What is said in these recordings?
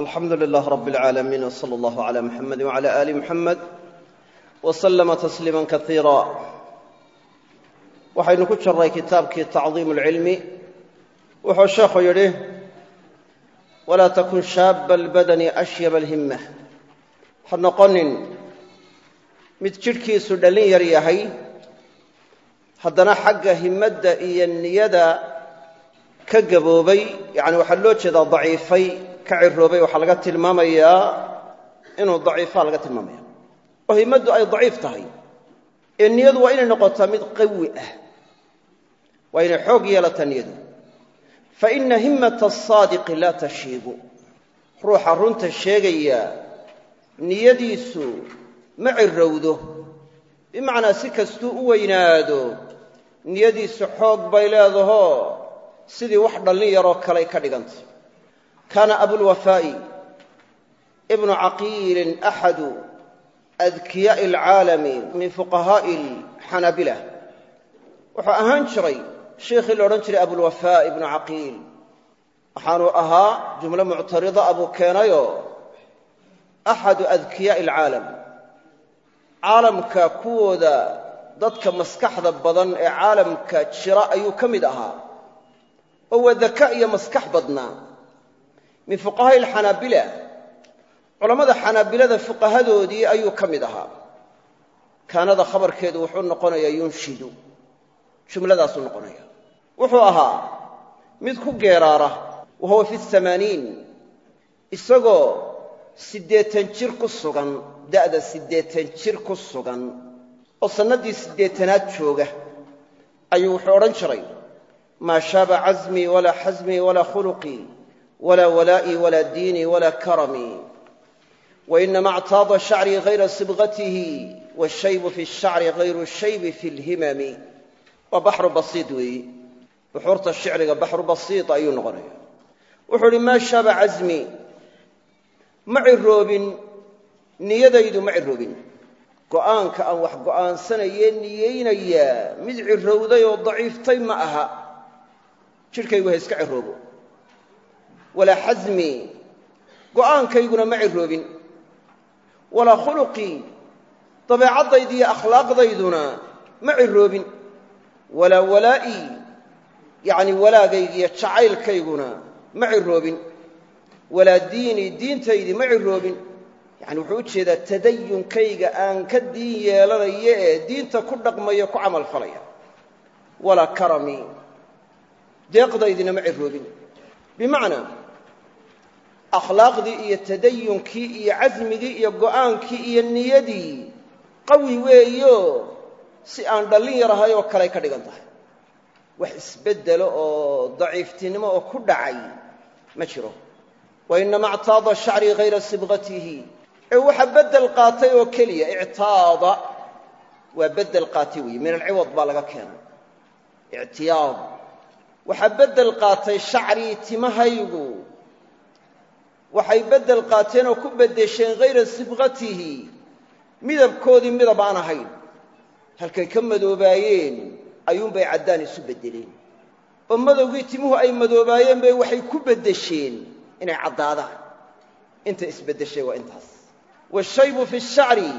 alxamdu lilah rab اlcaalamiin wslى اllah عlى muxamedi wعlى ali muxamed wslama tasliima kaiira waxaynu ku jiray kitaabkii tacdiim اlcilmi wuxuu sheekhu yidhi walaa takun shaaba اlbadani ashyaba اlhima ha noqonin mid jidhkiisu dhallin yar yahay haddana xagga himadda iyo niyada ka gaboobay yani waxaa loo jeedaa daciifay ka ciroobay waxaa laga tilmaamayaa inuu daciifaa laga tilmaamaya oo himaddu ay daciif tahay ee niyadu waa inay noqotaa mid qawi ah waa inay xoog yeelataa niyadu. Fa ina himmata asaadiqi laa tashiibu. Ruuxa runta sheegaya niyadiisu ma cirowdo bimacnaa si kastuu u weynaado niyadiisu xoog bay leedaho sidii wax dhallin yaroo kaley ka dhigantay kaana abulwafaa'i ibnu caqiilin axadu adkiyaa'i alcaalami min fuqahaa'i alxanaabila wuxuu ahaan jiray sheikhii la odhan jiray abulwafaa ibnu caqiil. Waxaanuu ahaa jumlo muctarida abuu keenayoo axadu adkiyaa'i alcaalam caalamka kuwooda dadka maskaxda badan ee caalamka jira ayuu ka mid ahaa. Oo waa daka iyo maskax badnaa min fuqahaa'i alxanaabila culammada xanaabilada fuqahadoodii ayuu ka mid ahaa kaanada khabarkeedu wuxuu noqonayaa yunshidu jumladaasuu noqonaya wuxuu ahaa mid ku geeraara wa huwa fi amaaniin isagoo siddeetan jir ku sugan da'da siddeetan jir ku sugan oo sannaddii siddeetanaad jooga ayuu wuxuu odhan jiray maa shaaba casmii walaa xasmii walaa khuluqii walaa walaa'ii walaa diinii walaa karamii wainama actaada shacrii hayra sibqatihi washaybu fi shacri hayru shaybi fi lhimami waa baxru basiid weeyi buxuurta shicriga baxru basiid ayuu noqonaya wuxuu idhi maa shaaba casmii ma ciroobin niyadaydu ma ciroobin go'aanka aan wax go'aansanayee niyeynayaa mid cirowday oo daciiftay ma aha jidhkaygu ha walaa xasmii go'aankayguna ma ciroobin walaa khuluqii dabeecaddaydii iyo akhlaaqdayduna ma ciroobin walaa walaa'ii yacni walaagaygiiyo jacaylkayguna ma ciroobin walaa diinii diintaydii ma ciroobin yacni wuxuu u jeedaa tadayunkayga aan ka diin yeelanayo ee diinta ku dhaqmayo ku camal falaya walaa karamii deeqdaydina ma ciroobin bimacnaa akhlaaqdii iyo tadayunkii iyo casmigii iyo go'aankii iyo niyadii. Qawi weeyo si aan dhallin yarahay oo kaley ka dhigan tahay. Wax isbeddelo oo daciiftinimo oo ku dhacay ma jiro. Wa inama actaada shacrii hayra sibqatihi ee waxa beddel qaatay oo keliya ictaada waa beddel qaatay weeye min alciwad baa laga keenay. Ictiyaad. Waxaa beddel qaatay shacrii timahaygu waxay beddel qaateen oo ku beddesheen hayra sibqatihi. Midabkoodii midab aan ahayn. Halkay ka madoobaayeen ayuunbay caddaan isu beddeleen. Oo madowgii timuhu ay madoobaayeen bay waxay ku beddesheen inay caddaadaan. Inta isbeddeshay waa intaas. Washaybu fi shacri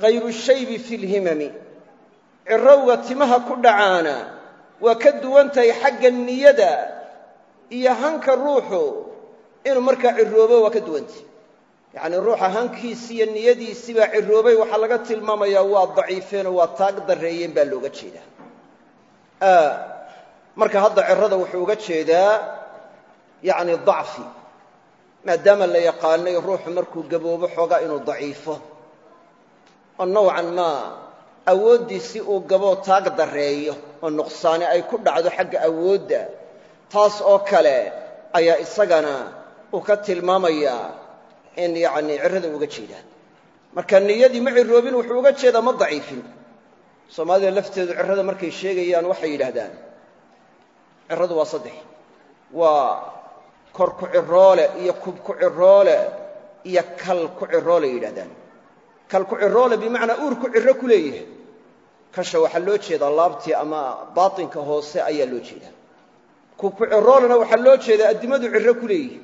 hayru shaybi fi lhimami. Cirowga timaha ku dhacaana waa ka duwan tahay xagga niyada iyo hanka ruuxu inuu markaa ciroobo waa ka duwantay yacnii ruuxa hankiisi iyo niyadiisii baa ciroobay waxaa laga tilmaamayaa waa daciifeenoo waa taag darreeyeen baa looga jeedaa. Marka hadda cirada wuxuu uga jeedaa yacni dacfi maadaama la yaqaanay ruuxu markuu gaboobo xoogaa inuu daciifo. Oo nowcan maa awooddiisii uu gaboo taag darreeyo oo nuqsaani ay ku dhacdo xagga awoodda taas oo kale ayaa isagana uu ka tilmaamayaa in yacnii cirrada uga jeedaa marka niyadii ma ciroobin wuxuu uga jeedaa ma daciifin. Soomaalida lafteedu cirrada markay sheegayaan waxay yidhaahdaan cirradu waa saddex. Waa kor ku ciroole iyo kub ku ciroole iyo kal ku ciroole yidhahdaan kal ku ciroole bimacnaa uurku cirro ku leeyahay kasha waxaa loo jeedaa laabtii ama baatinka hoose ayaa loo jeedaa. Kubku ciroolena waxaa loo jeedaa addimadu cirro ku leeyihi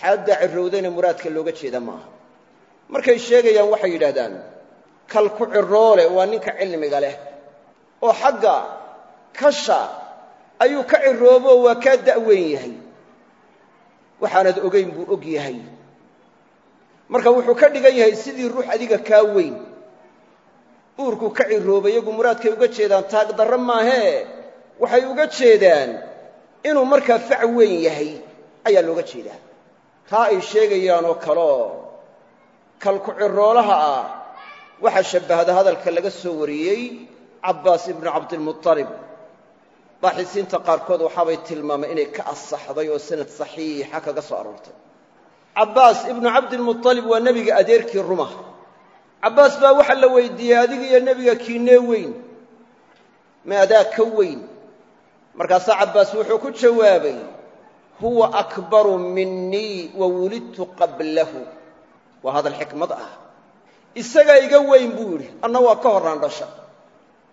xaadda cirowdayna muraadka looga jeeda maaha. Markay sheegayaan waxay yidhaahdaan kal ku ciroole waa ninka cilmiga leh oo xagga kasha ayuu ka ciroobo waa kaa da'weyn yahay. Waxaanad ogayn buu og yahay. Marka wuxuu ka dhigan yahay sidii ruux adiga kaa weyn uurku ka ciroobay iyagu muraadkay uga jeedaan taag darro maahee waxay uga jeedaan inuu markaa fac weyn yahay ayaa looga jeedaa taa ay sheegayaan oo kaleo kalku ciroolaha ah waxaa shabbahda hadalka laga soo wariyey cabbaas ibnu cabdilmuطalib baaxisiinta qaarkood waxaabay tilmaameen inay ka asaxday oo sanad saxiixa kaga soo aroortay. Cabbaas ibnu cabdilmuطalib waa nebiga adeerkii ruma. Cabbaas baa waxaa la weydiiyey adiga iyo nebiga kiinee weyn ma adaa ka weyn. Markaasaa cabbaas wuxuu ku jawaabay huwa akbaru minii wa wulidtu qablahu. Waa hadal xikmad ah. Isagaa iga weyn buu yidhi anna waa ka horraan dhasha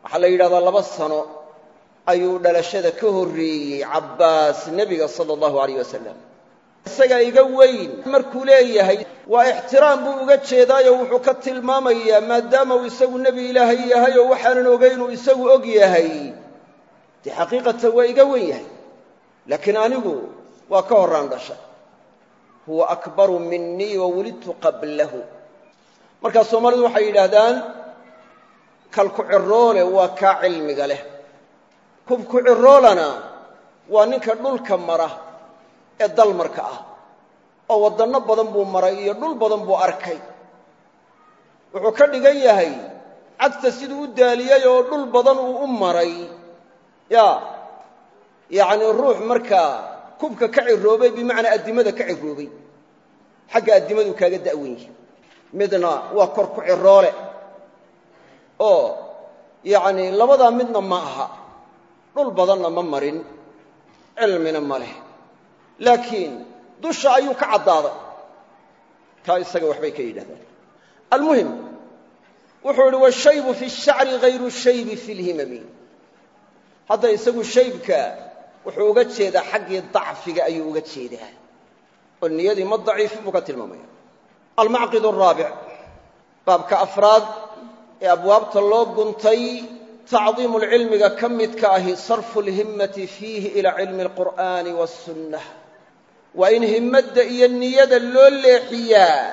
waxaa la yidhahdaa laba sano ayuu dhalashada ka horreeyey cabbaas nebiga sala allahu alayh wasalam isagaa iga weyn markuu leeyahay waa ixtiraam buu uga jeedaayo wuxuu ka tilmaamayaa maadaama uu isagu nebi ilaahay yahay oo waxaanan ogaynuu isagu og yahay. Dee xaqiiqatan waa iga weyn yahay. Laakiin anigu waa ka horraan dhasha huwa akbaru minii wa wulidtu qablahu. Markaa soomaalidu waxay yidhaahdaan kalku ciroole waa kaa cilmiga leh. Kubku ciroolana waa ninka dhulka mara ee dalmarka ah oo waddanno badan buu maray iyo dhul badan buu arkay. Wuxuu ka dhigan yahay cagta siduu u daaliyey oo dhul badan uu u maray. Ya yacnii ruux markaa kubka ka ciroobay bimacnaa addimada ka ciroobay. Xagga addimaduu kaaga da'wen yahay midna waa kor ku ciroole. Oo yacnii labadaa midna ma aha. Dhul badanna ma marin. Cilmina ma leh. Laakiin dusha ayuu ka caddaaday. Taa isaga waxbay ka yidhahdaan. Almuhim wuxuu idhi washaybu fi shacri hayru shaybi fi lhimami hadda isagu shaybka wuxuu uga jeedaa xaggii dacfiga ayuu uga jeedaa. Oo niyadii ma daciifin buu ka tilmaamaya. Almacqid araabic baabka afraad ee abwaabta loo guntay tacdiimu lcilmiga ka midka ahi sarfu lhimmati fiihi ilaa cilmi alqur'aani waasunnah waa in himmadda iyo niyada loo leexiyaa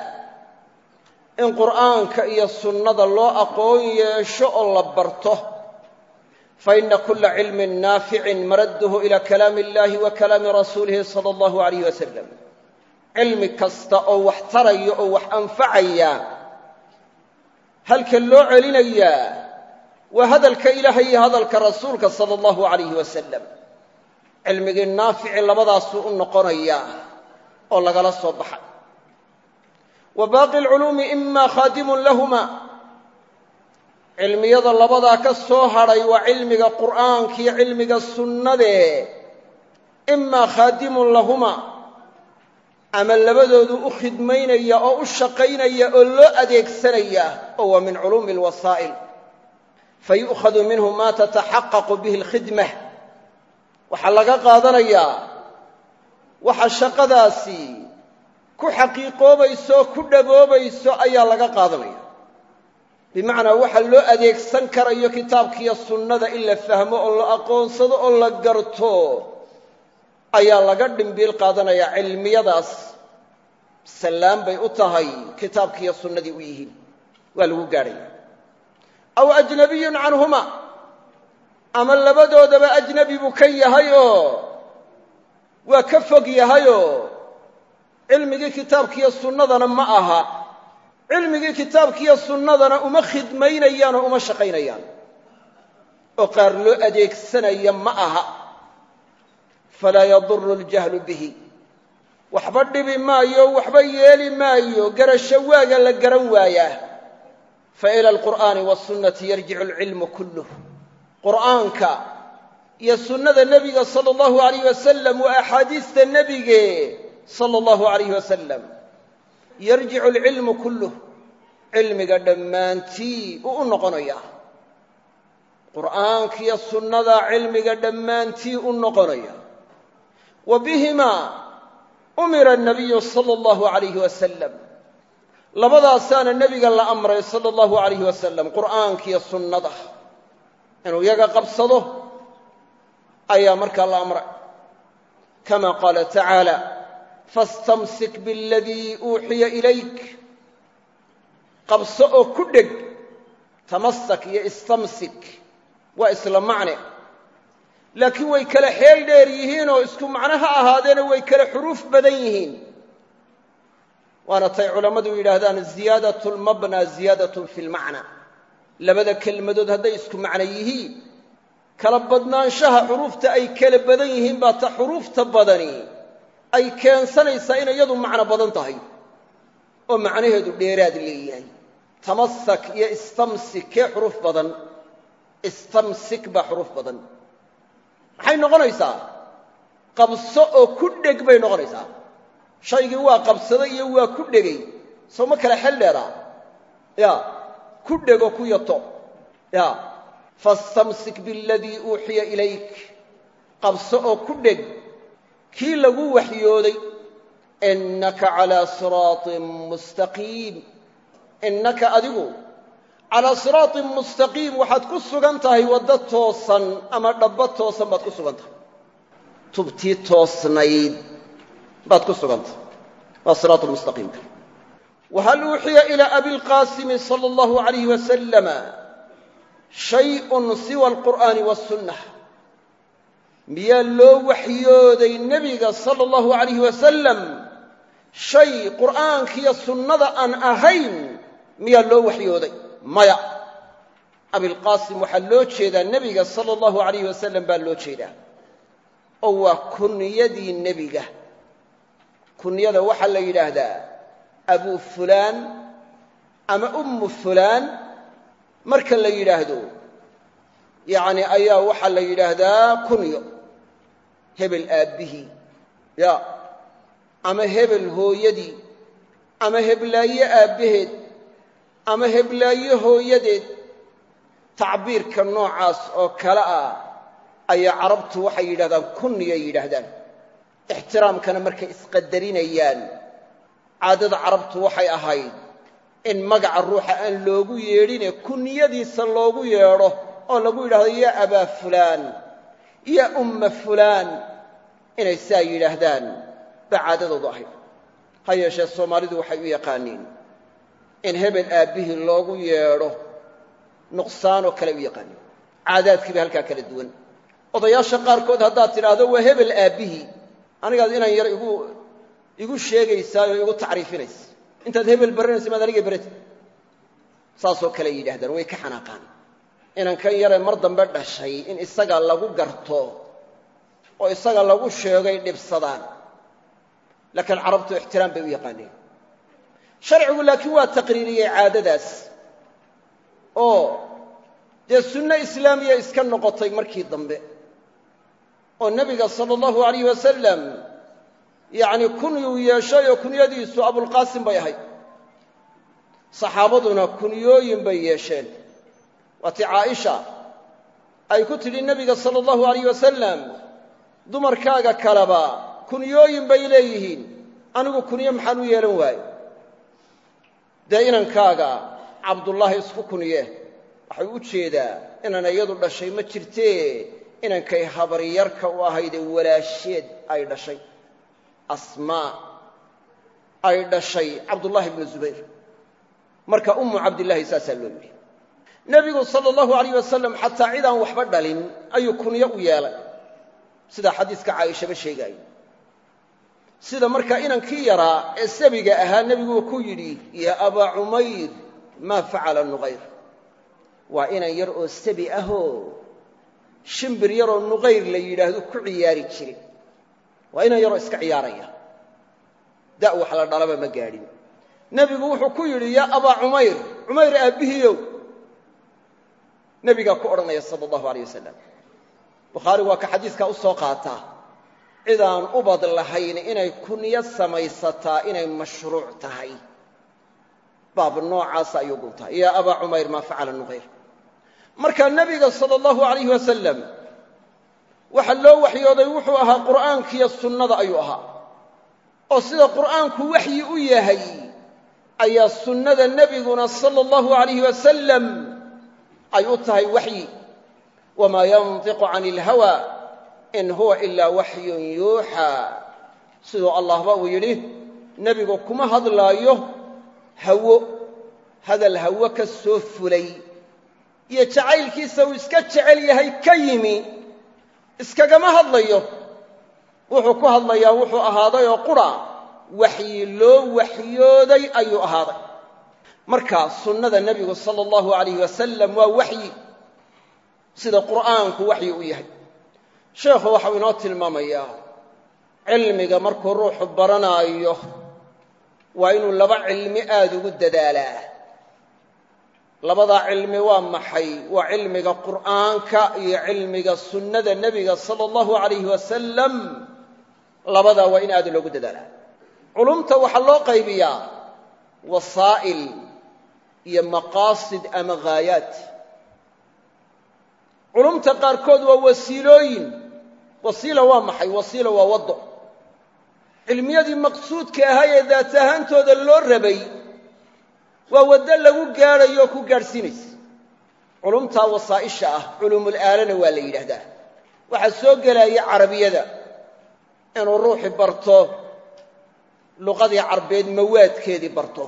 in qur'aanka iyo sunnada loo aqoon yeesho oo la barto faina kula cilmin naaficin maradduhu ila kalaami illahi wa kalaami rasuulihi sala allahu alayh wasalam cilmi kasta oo wax taraya oo wax anfacaya halka loo celinayaa waa hadalka ilaahay iyo hadalka rasuulka sala allahu alayhi wasalam cilmigii naafici labadaasuu u noqonayaa oo lagala soo baxay wa baaqi alculuumi ima khaadimun lahuma cilmiyada labadaa ka soo hadhay waa cilmiga qur'aanka iyo cilmiga sunnade. Imaa khaadimun lahuma ama labadoodu u khidmaynaya oo u shaqaynaya oo loo adeegsanaya oo waa min culuumi alwasaa'il. Fayu'khadu minhu ma tataxaqaqu bihi alkhidma. Waxaa laga qaadanayaa waxa shaqadaasi ku xaqiiqoobayso oo ku dhaboobayso ayaa laga qaadanaya bimacnaa waxa loo adeegsan karayo kitaabkiiyo sunnada in la fahmo oo la aqoonsado oo la garto ayaa laga dhimbiil qaadanayaa cilmiyadaas. Sallaan bay u tahay kitaabkiiyo sunnadii u yihiin. Waa lagu gaadhaya. Aw ajnabiyun canhuma. Ama labadoodaba ajnabi buu ka yahay oo waa ka fog yahayoo? Cilmigii kitaabkiiyo sunnadana ma aha cilmigii kitaabkiiyo sunnadana uma khidmaynayaan oo uma shaqaynayaan. oo qaar loo adeegsanaya ma aha. Falaa yaduru ljahlu bihi. Waxba dhibi maayo waxba yeeli maayo garasho waaga la garan waayaa fa ila alqur'aani wasunnati yarjicu alcilmu kulluh qur'aanka iyo sunnada nebiga sala allahu alayh wasalam waa axaadiista nebige sala allahu alayh wasalam yarjicu alcilmu kulluh. Cilmiga dhammaantii uu u noqonayaa. Qur'aankiiyo sunnada cilmiga dhammaantii u noqonaya wa bihimaa umira anabiyu sala allahu alayhi wasalam labadaasaana nebiga la amray sala allahu alayhi wasalam qur'aankiiyo sunnada. Inuu yaga qabsado ayaa markaa la amray. Kama qaala tacaala fastamsik bialadii uuxiya ilayk qabso oo ku dheg tamasak iyo istamsik waa isla macne laakiin way kala xeel dheer yihiin oo isku macno ha ahaadeena way kala xuruuf badan yihiin waana tay culammadu yidhaahdaan ziyaadat lmabna ziyaadatun fi lmacna labada kelmadood hadday isku macno yihiin kala badnaanshaha xuruufta ay kala badan yihiin baa ta xuruufta badani ay keensanaysaa inay iyadu macno badan tahay oo macnaheedu dheeraad leeyahay. Tamasak iyo istamsik kee xuruuf badan istamsik baa xuruuf badan. Maxay noqonaysaa? Qabso oo ku dheg bay noqonaysaa. Shaygii waa qabsaday iyo waa ku dhegay. Soo ma kale xel dheeraa? Ya ku dhego ku yato. Ya fastamsik bialadii uuxiya ilayk. Qabso oo ku dheg kii lagu waxyooday innaka calaa siraaطin mustaqiim. Innaka adigu calaa siraaطin mustaqiim waxaad ku sugan tahay waddo toosan ama dhabbo toosan baad ku sugan tahay. Tubtii toosnayd baad ku sugan tahay. Waa siraat mustaqiimka wahal uuxiya ilaa abilqaasimi sala allahu alayh wasalama shayun siwa alqur'aani miyaa loo waxyooday nebiga sala allahu alayh wasalam shay qur'aankiiyo sunnada aan ahayn miyaa loo waxyooday? Maya. Abilqaasim waxaa loo jeedaa nebiga sala allahu alayh wasalam baa loo jeedaa. Oo waa kunyadii nebiga. Kunyada waxaa la yidhaahdaa abu fulaan ama ummu fulaan. Marka la yidhaahdo yacni ayaa waxaa la yidhaahdaa kunyo hebel aabbihii ya ama hebel hooyadii ama heblaaye aabbaheed ama heblaaye hooyadeed tacbiirka noocaas oo kale ah ayaa carabtu waxay yidhahdaan kunyay yidhaahdaan. Ixtiraamkana markay isqadarinayaan caadada carabtu waxay ahayd in magaca ruuxa aan loogu yeedhine kunyadiisa loogu yeedho oo lagu yidhahdo yaa abaa fulaan yaa umma fulaan inay saa yidhaahdaan baa caadadoodu ahayd ha yeeshee soomaalidu waxay u yaqaaniin in hebel aabbihii loogu yeedho nuqsaanoo kale u yaqaaniin. Caadaadkii ba halkaa kala duwan. Odayaasha qaarkood haddaad tidhaahdo waa hebel aabbihii anigaad inaan yar igu igu sheegaysaayoo igu tacriifinaysa. Intaad hebel baranaysa maad aniga berata saasoo kale yidhahdaan way ka xanaaqaan inankan yaree mar dambe dhashay in isaga lagu garto oo isaga lagu sheegay dhibsadaan. Laakiin carabtu ixtiraam bay u yaqaaneen. Sharcigu laakiin waa taqriiriyey caadadaas oo dee sunno islaamiya iska noqotay markii dambe oo nebiga sala allahu alayh wasalam yacni kunyuu yeeshay oo kunyadiisu abulqaasim bay ahayd. Saxaabaduna kunyooyin bay yeesheen waatii caaisha. Ay ku tidhi nebiga sala allahu alayh wasalam dumarkaaga kaleba kunyooyin bay leeyihiin. Anigu kunyo maxaan u yeelan waayo dee inankaaga cabdullaahi isku kunye waxay u jeedaa inaan iyadu dhashay ma jirtee? Inankay habaryarka u ahaydee walaasheed ay dhashay. Asmaa ay dhashay cabdullaahi bnu zubayr. Marka ummu cabdillaahi saasaa loo yidhi nebigu sala allahu alayh wasalam xataa cid aan waxba dhalin ayuu kunyo u yeelay. Sidaa xadiiska caaishaba sheegaayo sida markaa inankii yaraa ee sabiga ahaa nebigu ku yidhi yaa abaa cumayr maa facala nuqayr waa inan yar oo sabi ahoo shimbir yaroo nuqayr la yidhaahdo ku ciyaari jirin. Waa inan yaroo iska ciyaaraya. Da' wax la dhalaba ma gaadhin. Nebigu wuxuu ku yidhi yaa abaa cumayr cumayr aabbihiiow nebigaa ku odhanaya sala allahu alayh wasalam bukhaari waa ka xadiiskaa u soo qaataa cidaan ubad lahayn inay kunyo samaysataa inay mashruuc tahay. Baab noocaasa ayuu guntaa yaa abaa cumayr maa facala nuqayr? Marka nebiga sala allahu alayh wasalam waxa loo waxyooday wuxuu ahaa qur'aankiiyo sunnada ayuu ahaa. Oo sida qur'aanku waxyi u yahay ayaa sunnada nebiguna sala allahu alayh wasalam ay u tahay waxyi. wamaa yantiqu cani ilhawa in huwa ilaa waxyun yuuxaa siduu allahba uu yidhi nebigu kuma hadlaayo hawo. Hadal hawo ka soo fulay. Iyo jacaylkiisa uu iska jecel yahay ka yimi. Iskagama hadlayo. Wuxuu ku hadlayaa wuxuu ahaaday oo qura waxyi loo waxyooday ayuu ahaaday marka sunnada nebigu sala allahu alayh wasalam waa waxyi sida qur'aanku waxyi u yahay. Sheekhu waxau inoo tilmaamayaa cilmiga markuu ruuxu baranaayo waa inuu laba cilmi aada ugu dadaalaa. Labadaa cilmi waa maxay? Waa cilmiga qur'aanka iyo cilmiga sunnada nebiga sala allahu alayh wasalam labadaa waa in aada loogu dadaalaa. Culumta waxaa loo qaybiyaa wasaa'il iyo maqaasid ama ghaayaat culumta qaarkood waa wasiilooyin. Wasiila waa maxay? Wasiila waa waddo. Cilmiyadii maqsuudka ahaa ee daat ahaantooda loo rabay waa waddo lagu gaadhayo ku gaadhsiinaysa. Culumtaa wasaa'isha ah culuumulaalana waa la yidhaahdaa. Waxaa soo gelaya carabiyada inuu ruuxi barto luqadii carbeed mawaadkeedii barto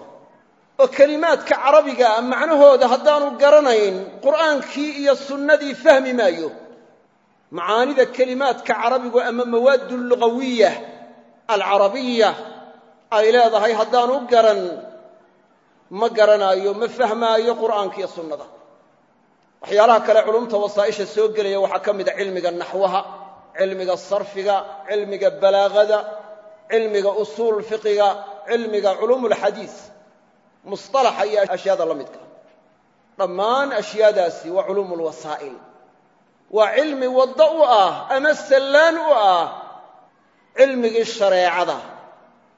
oo kelimaadka carabiga ah macnahooda haddaanu garanayn qur'aankii iyo sunnadii fahmi maayo. Macaanida kelimaadka carabigu ama mawaadu lugawiya alcarabiya ay leedahay haddaanu garan ma garanaayo ma fahmaayo qur'aanka iyo sunnada. Waxyaalaha kale culumta wasaa'isha soo gelaya waxaa ka mida cilmiga naxwaha cilmiga sarfiga cilmiga balaagada cilmiga usuul fiqiga cilmiga culuum musطalaxa iyo ashyaada la midka dhammaan ashyaadaasi waa culuum lwasaa'il waa cilmi waddo u ah ama sallaan u ah cilmigii shareecada.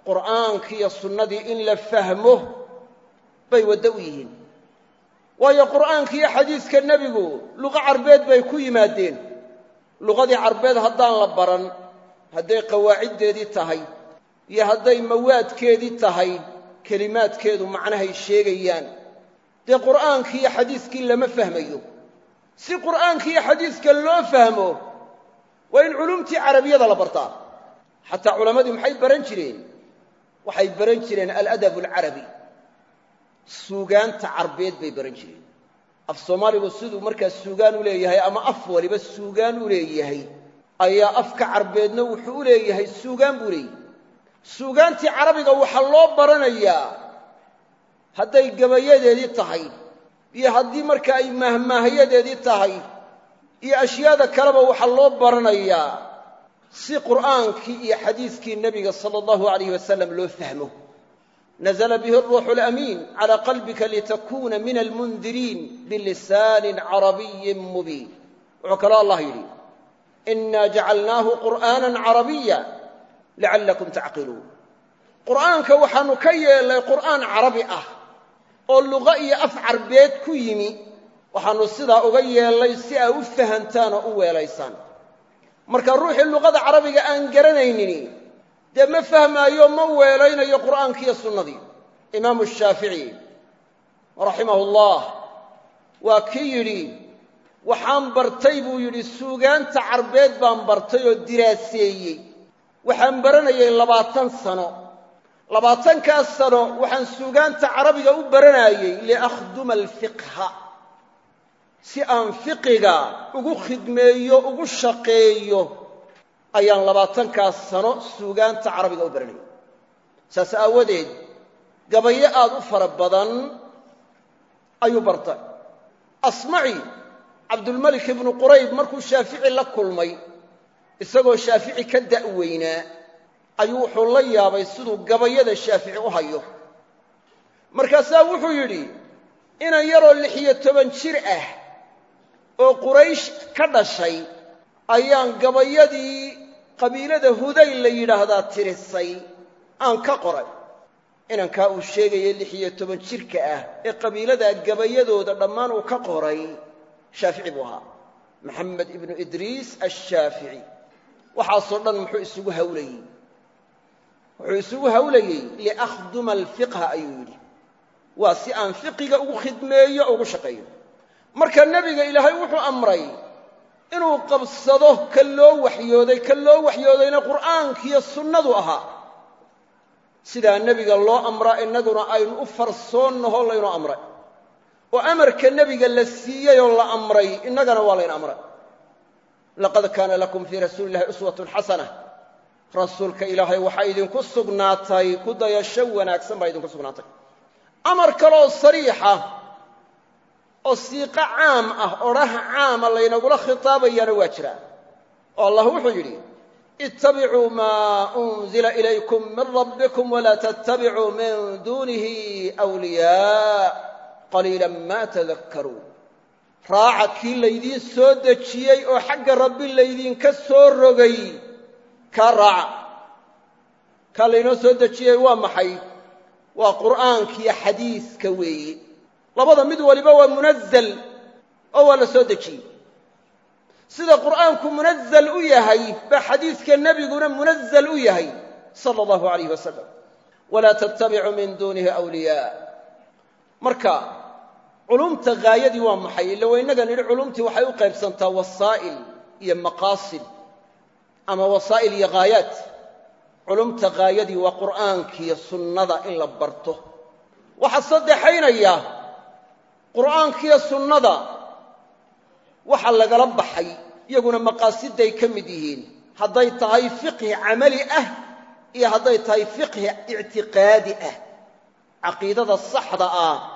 Qur'aankii iyo sunnadii in la fahmo bay waddo u yihiin. Waayo qur'aanka iyo xadiiska nebigu luqo carbeed bay ku yimaadeen. Luqadii carbeed haddaan la baran hadday qawaaciddeedii tahay iyo hadday mawaadkeedii tahay kelimaadkeedu macnahay sheegayaan. Dee qur'aankii iyo xadiiskii lama fahmayo. Si qur'aanka iyo xadiiska loo fahmo waa in culumtii carabiyada la bartaa. Xataa culammadii maxay baran jireen? Waxay baran jireen aladab alcarabi. Suugaanta carbeed bay baran jireen. Af soomaaligu siduu markaa suugaan u leeyahay ama af waliba suugaan u leeyahay ayaa afka carbeedna wuxuu u leeyahay suugaan buu leeyahay suugaantii carabiga waxaa loo baranayaa hadday gabayadeedii tahay iyo haddii marka ay mahmaahyadeedii tahay iyo ashyaada kaleba waxaa loo baranayaa si qur'aankii iyo xadiiskii nebiga sala allahu alayh wasalam loo fahmo. Nazla bihi ruuxu alamiin cala qalbika litakuna min almundiriin bilisaanin carabiyin mubiin. Wuxuu kaloo allah yidhi ina jacalnaahu qur'aanan carabiya lacallakum tacqiluun qur'aanka waxaanu ka yeelnay qur'aan carabi ah oo luqa iyo af carbeed ku yimi waxaanu sidaa uga yeelnay si aa u fahantaan oo u weelaysaan marka ruuxii luqada carabiga aan garanaynin dee ma fahmaayo ma weelaynayo qur'aankii iyo sunnadii imaamu shaafici raximahu llah waa kii yidhi waxaan bartay buu yidhi suugaanta carbeed baan bartay oo diraaseeyey waxaan baranayay labaatan sano. Labaatankaas sano waxaan suugaanta carabiga u baranayey liakhduma alfiqha si aan fiqiga ugu khidmeeyo ugu shaqeeyo ayaan labaatankaas sano suugaanta carabiga u baranayay. Saas aawadeed gabayo aad u fara badan ayuu bartay. Asmaci cabdulmalik ibnu qurayb markuu shaafici la kulmay isagoo shaafici ka da'weynaa ayuu wuxuu la yaabay siduu gabayada shaafici u hayo. Markaasaa wuxuu yidhi inan yaroo lixiyo toban jir ah oo quraysh ka dhashay ayaan gabayadii qabiilada hudayl la yidhaahdaa tirisay aan ka qoray. Inankaa uu sheegayay lixiyo toban jirka ah ee qabiiladaa gabayadooda dhammaan uu ka qoray shaafici buu ahaa. Maxamed ibnu idriis ashaafici waxaasoo dhan muxuu isugu hawlayey wuxuu isugu hawlayey liakhduma alfiqha ayuu yidhi. Waa si aan fiqiga ugu khidmeeyo ugu shaqeeyo. Marka nebiga ilaahay wuxuu amray inuu qabsado ka loo waxyooday ka loo waxyoodayna qur'aankiiyo sunnadu ahaa. Sidaa nebiga loo amraa innaguna aynu u farsoonnaho laynoo amray. Oo amarka nebiga la siiyeyoo la amray innagana waa layna amray laqad kaana lakum fii rasuuli illahi uswatun xasana. Rasuulka ilaahay waxaa idinku sugnaatay ku dayasho wanaagsan baa idinku sugnaatay. Amar kaleoo sariixa oo siiqo caam ah odhaha caama laynagula khitaabayaana waa jiraa. Oo allah wuxuu yidhi ittabicuu maa unzila ilaykum min rabbikum walaa tattabicuu min duunihi wliyaa qaliila ma tadakkaruun raaca kii laydiin soo dejiyey oo xagga rabbi laydinka soo rogay kaa raaca. Kaa laynoo soo dejiyey waa maxay? Waa qur'aankiyo xadiiska weeye. Labada mid waliba waa munazal oo waa la soo dejiyey. Sida qur'aanku munazal u yahay baa xadiiska nebiguna munazal u yahay sala allahu alayh wasalam walaa tattabicuu min duunihi wliyaa marka culumta haayadii waa maxay? Illa wa innaga nidhi culumtii waxay u qaybsantaa wasaa'il iyo maqaasid ama wasaa'il iyo haayaat culumta haayadii waa qur'aankiiyo sunnada in la barto. Waxaa saddexaynaya qur'aankiiyo sunnada waxa lagala baxay iyaguna maqaasiday ka mid yihiin. Hadday tahay fiqhi camali ah iyo hadday tahay fiqhi ictiqaadi ah. Caqiidada saxda ah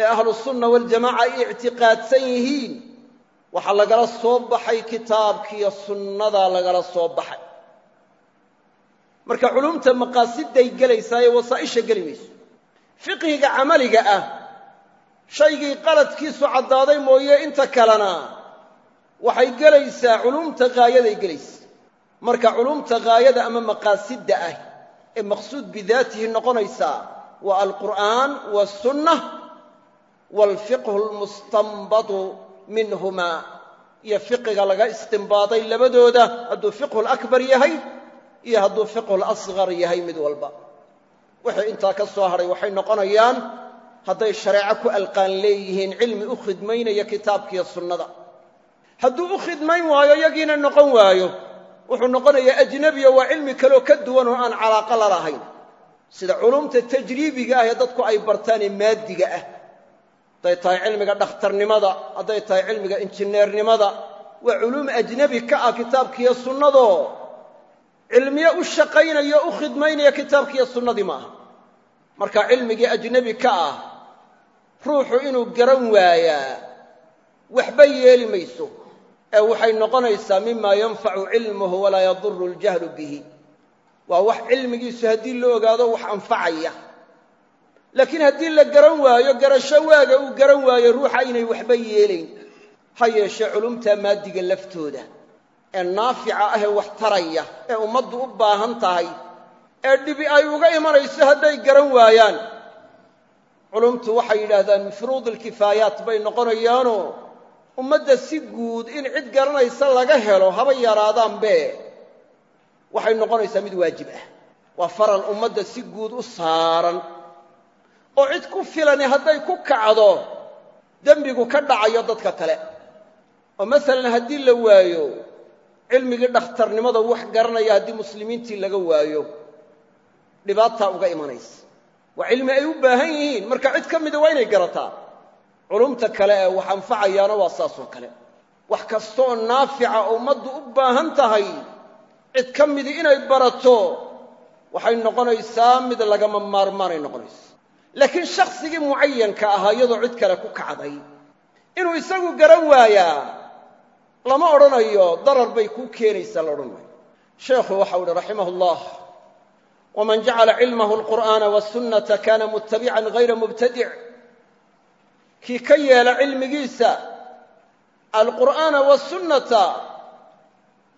ee ahlusunna waljamaca ay ictiqaadsan yihiin waxaa lagala soo baxay kitaabkiiyo sunnada lagala soo baxay. Marka culumta maqaasiday gelaysaa ee wasaa'isha geli mayso. Fiqhiga camaliga ah shaygii qaladkiisu caddaaday mooye inta kalena waxay gelaysaa culumta haayaday gelaysa marka culumta haayada ama maqaasidda ah ee maqsuud bidaatihi noqonaysaa waa alqur'aan wasunna waalfiqhu almustanbadu minhumaa iyo fiqiga laga istinbaaday labadooda hadduu fiqhu lakbar yahay iyo hadduu fiqhu lasqar yahay mid walba wixii intaa ka soo hadhay waxay noqonayaan hadday shareeco ku alqaan leeyihiin cilmi u khidmaynaya kitaabkiiyo sunnada hadduu u khidmayn waayo yagiina noqon waayo wuxuu noqonayaa ajnebiya waa cilmi kaleo ka duwan oo aan calaaqo la lahayn sida culumta tajriibiga ah ee dadku ay bartaan ee maadiga ah hadday tahay cilmiga dhakhtarnimada hadday tahay cilmiga injineernimada waa culuum ajnebi ka ah kitaabkiiyo sunnadoo. Cilmiye u shaqaynaya u khidmaynaya kitaabkiiyo sunnadii maaha marka cilmigii ajnebi ka ah ruuxu inuu garan waayaa waxba yeeli mayso. Ee waxay noqonaysaa mima yanfacu cilmuhu walaa yaduru ljahlu bihi. Waa wax cilmigiisu haddii la ogaado wax anfacaya laakiin haddii la garan waayo garasho waaga uu garan waayo ruuxa inay waxba yeelayn. Ha yeeshee culumta maadiga laftooda. Ee naafica ah ee wax taraya ee ummaddu u baahan tahay ee dhibi ay uga imanayso hadday garan waayaan. Culumtu waxay yidhaahdaan min bay noqonayaanoo ummadda si guud in cid garanaysa laga helo haba yaraadaanbe waxay noqonaysaa mid waajib ah. Waa faral ummadda si guud u saaran oo cid ku filani hadday ku kacdo dembigu ka dhacayo dadka kale. Oo masalan haddii la waayo cilmigii dhakhtarnimada wax garanaya haddii muslimiintii laga waayo dhibaataa uga imanaysa. Waa cilmi ay u baahan yihiin. Marka cid ka mida waa inay garataa. Culumta kale ee wax anfacayaana waa saasoo kale. Wax kastaoo naafica oo ummaddu u baahan tahay cid ka midi inay barato waxay noqonaysaa mid lagama maarmaanay noqonaysa laakiin shakhsigii mucayanka ahaa iyadoo cid kale ku kacday. Inuu isagu garan waayaa lama odhanayo darar bay kuu keenaysaa la odhan maayo sheekhu waxau uhi raximah اllah wman jacala cilmahu alqur'aana wasunnata kana mutabican hayra mubtadic kii ka yeela cilmigiisa alqur'aana wasunnata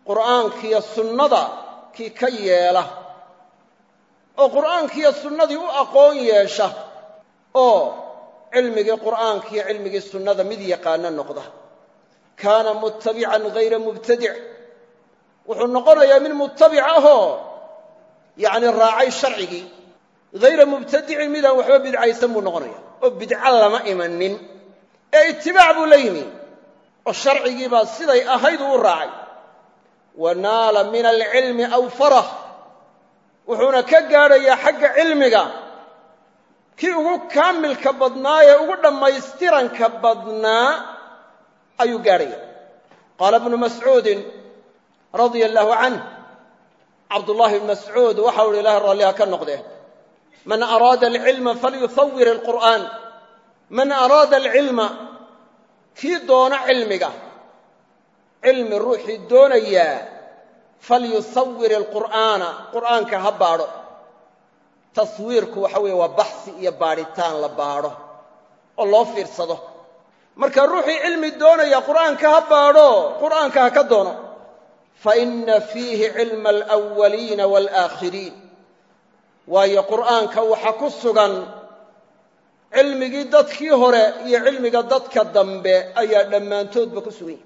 qur'aankiyo sunnada kii ka yeela. Oo qur'aankiiyo sunnadii u aqoon yeesha oo cilmigii qur'aankiiyo cilmigii sunnada mid yaqaano noqda. Kaana mutabican hayra mubtadic. Wuxuu noqonayaa mid mutabic ahoo yacni raacay sharcigii. Hayra mubtadicin midaan waxba bidcaysan buu noqonaya oo bidco lama imanin. Ee itibaac buu la yimi oo sharcigii baa siday ahayd uu raacay. Wa naala min alcilmi awfarah. Wuxuuna ka gaadhayaa xagga cilmiga kii ugu kaamilka badnaa ee ugu dhammaystiranka badnaa ayuu gaadhaya. Qaala ibnu mascuudin radia allaahu canh cabdullaahi bn mascuud waxau uhi ilahay raalliha ka noqdee man araada alcilma falyusawir alqur'aan. Man araada alcilma kii doono cilmiga cilmi ruuxii doonayaa falyusawir alqur'aana. Qur'aanka ha baadho taswiirku waxa weeye waa baxsi iyo baadhitaan la baadho oo loo fiirsado. Marka ruuxii cilmi doonaya qur'aanka ha baadho qur'aanka ha ka doono. Faina fiihi cilma alawaliina waalaakhiriin waayo qur'aanka waxa ku sugan cilmigii dadkii hore iyo cilmiga dadka dambe ayaa dhammaantoodba ku sugan yahi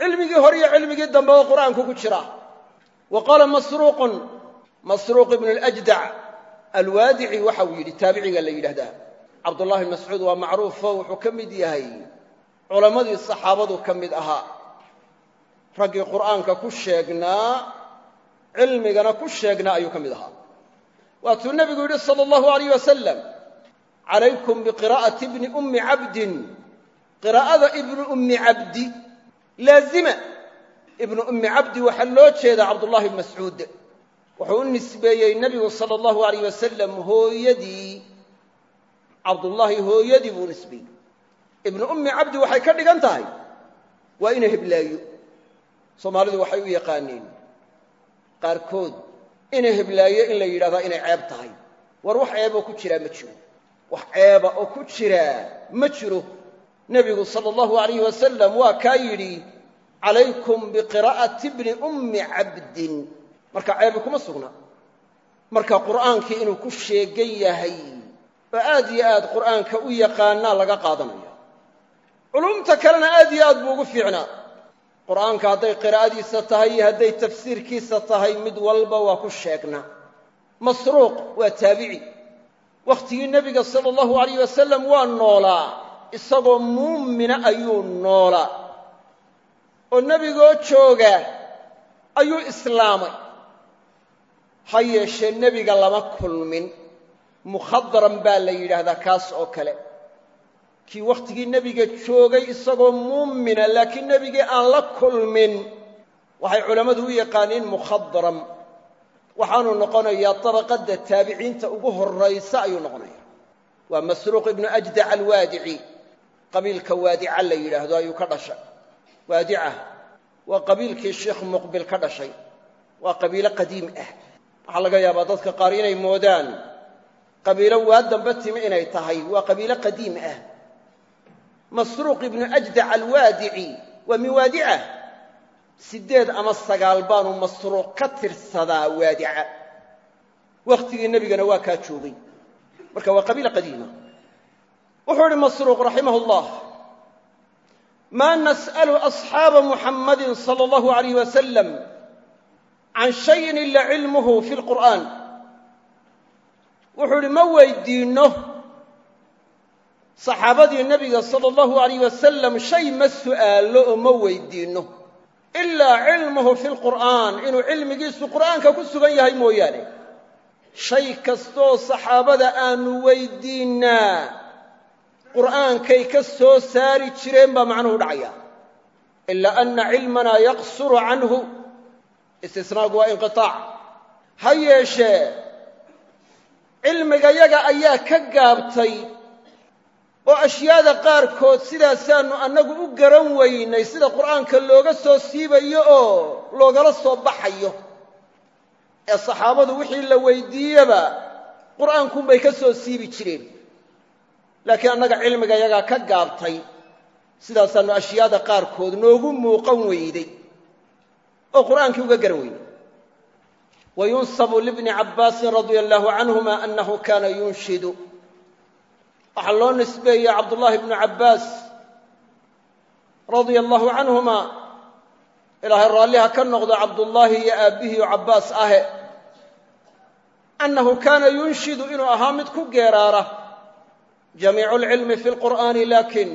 cilmigii hore iyo cilmigii dambeba qur'aanku ku jira. Wa qaala masruuqun masruuq ibnu ljdac alwaadici waxa uu yidhi taabiciga la yidhahdaa. Cabdullahi mascuud waa macruufo wuxuu ka mid yahay culammadii saxaabadu ka mid ahaa raggii qur'aanka ku sheegnaa cilmigana ku sheegnaa ayuu ka mid ahaa. Waatuu nebigu yidhi sala allahu alayh wasalam calaykum biqiraa'ati bni ummi cabdin. Qiraa'ada ibnu ummi cabdi laazima. Ibnu ummi cabdi waxaa loo jeedaa cabdullahi bn mascuud wuxuu u nisbeeyey nebigu sala allahu alayh wasalam hooyadii cabdullaahi hooyadii buu nisbeeyey ibnu ummi cabdi waxay ka dhigan tahay waa ina heblaayo soomaalidu waxay u yaqaaneen qaarkood ina heblaayo in la yidhahdaa inay ceeb tahay. War wax ceeboo ku jiraa ma jiro. Wax ceeba oo ku jiraa ma jiro. Nebigu sala allahu alayh wasalam waa kaa yidhi calaykum biqiraa'ati bni ummi cabdin marka ceebi kuma sugna. Marka qur'aankii inuu ku sheegan yahay oo aad iyo aad qur'aanka u yaqaanaa laga qaadanaya. Culumta kalena aad iyo aad buu ugu fiicnaa. Qur'aanka hadday qiraa'adiisa tahay iyo hadday tafsiirkiisa tahay mid walba waa ku sheegnaa masruuq waa taabici. Wakhtigii nebiga sala allahu alayh wasalam waa noolaa. Isagoo muumina ayuu noolaa. Oo nebigoo jooga ayuu islaamay ha yeeshee nebiga lama kulmin. Mukhadaran baa la yidhaahdaa kaas oo kale. Kii wakhtigii nebiga joogay isagoo muumina laakiin nebigii aan la kulmin. Waxay culammadu u yaqaaniin mukhadaram waxaanuu noqonayaa dabaqadda taabiciinta ugu horraysa ayuu noqonaya waa masruuq ibnu ajdac alwaadici qabiilka waadica la yidhaahdo ayuu ka dhashay. Waadica waa qabiilkii sheekh muqbil ka dhashay. Waa qabiilo qadiim ah waxaa laga yaabaa dadka qaar inay moodaan. Qabiilo waa dambe timi inay tahay. Waa qabiilo qadiim ah. Masruuq ibnu ajdac alwaadici waa min waadica siddeed ama sagaal baanu masruuq ka tirsadaa waadica. Wakhtigii nebigana waa kaa joogay. Marka waa qabiila qadiima. Wuxuu idhi masruuq raximah اllah ma nas'alu asxaaba muxammadin sala allahu alayh wasalam can shayin ila cilmuhu fi lqur'aan wuxuu idhi ma weydiinno saxaabadii nebiga sala allahu alayh wasalam shay ma su'aallo oo ma weydiinno? Ilaa cilmuhu fi lqur'aan inuu cilmigiisu qur'aanka ku sugan yahay mooyaane. Shay kastoo saxaabada aanu weydiinnaa qur'aankay ka soo saari jireen baa macnuhu dhacaya. Ilaa anna cilmanaa yaqsuru canhu istisnaagu waa inqiaac ha yeeshee cilmigayaga ayaa ka gaabtay oo ashyaada qaarkood sidaasaannu annagu u garan weynay sida qur'aanka looga soo siibayo oo loogala soo baxayo. Ee saxaabadu wixii la weydiiyeba qur'aankunbay ka soo siibi jireen. Laakiin annaga cilmigayagaa ka gaabtay sidaasaannu ashyaada qaarkood noogu muuqan weyday oo qur'aankii uga garan weynay wa yunsabu libni cabbaasin radia allaahu canhuma annahu kaana yunshidu. Waxaa loo nisbeeyey cabdullaahi bnu cabbaas radia allaahu canhuma ilaahay raalliha ka noqdo cabdullaahi iyo aabbihii cabbaas ahe annahu kaana yunshidu inuu ahaa mid ku geeraara. Jamiicu alcilmi fi lqur'aani laakiin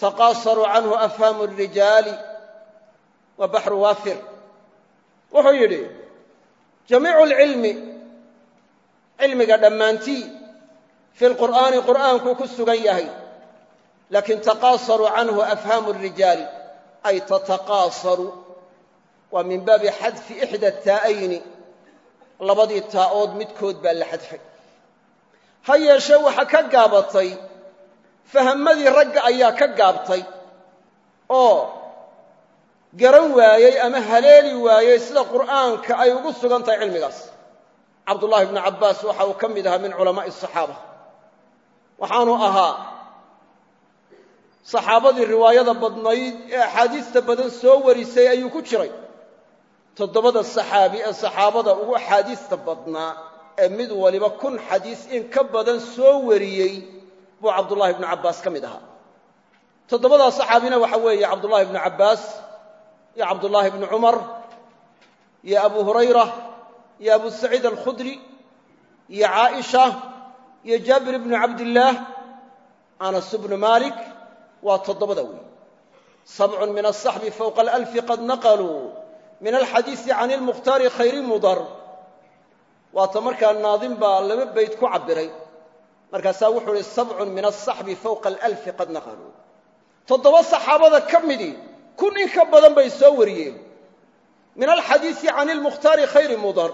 taqaasaruu canhu afhaamu rijaali wa baxru waafir wuxuu yidhi jamiicu alcilmi cilmiga dhammaantii fi lqur'aani qur'aankuu ku sugan yahay laakiin taqaasaruu canhu afhaamu rijaali ay tataqaasaru. Waa min baabi xadfi ixda taa'ayni labadii taa'ood midkood baa la xadfay. Ha yeeshee waxa ka gaabatay fahammadii ragga ayaa ka gaabtay oo garan waayey ama haleeli waayey sida qur'aanka ay ugu sugan tahay cilmigaas. Cabdullaahi bnu cabbaas waxa uu ka mid ahaa min culamaa'i asaxaaba waxaanu ahaa saxaabadii riwaayada badnayd ee axaadiista badan soo warisay ayuu ku jiray. Toddobada saxaabi ee saxaabada ugu axaadiista badnaa ee mid waliba kun xadiis in ka badan soo wariyey buu cabdullaahi bnu cabbaas ka mid ahaa. Toddobadaa saxaabina waxa weeye cabdullaahi bnu cabbaas iyo cabdullaahi bnu cumar iyo abu hurayra iyo abu saciid alkhudri iyo caaisha iyo jaabir bnu cabdillaah anas bnu malik waa toddobada wey sabcun min asaxbi fowqa alalfi qad naqaluu min alxadiisi can ilmukhtaari khayri mudar. Waata markaa naadim baa laba bayd ku cabbiray. Markaasaa wuxuu ihi sabcun min asaxbi fowqa alalfi qad naqaluu toddoba saxaabada ka midii kun in ka badan bay soo wariyeen. Min alxadiisi can ilmukhtaari khayri mudar.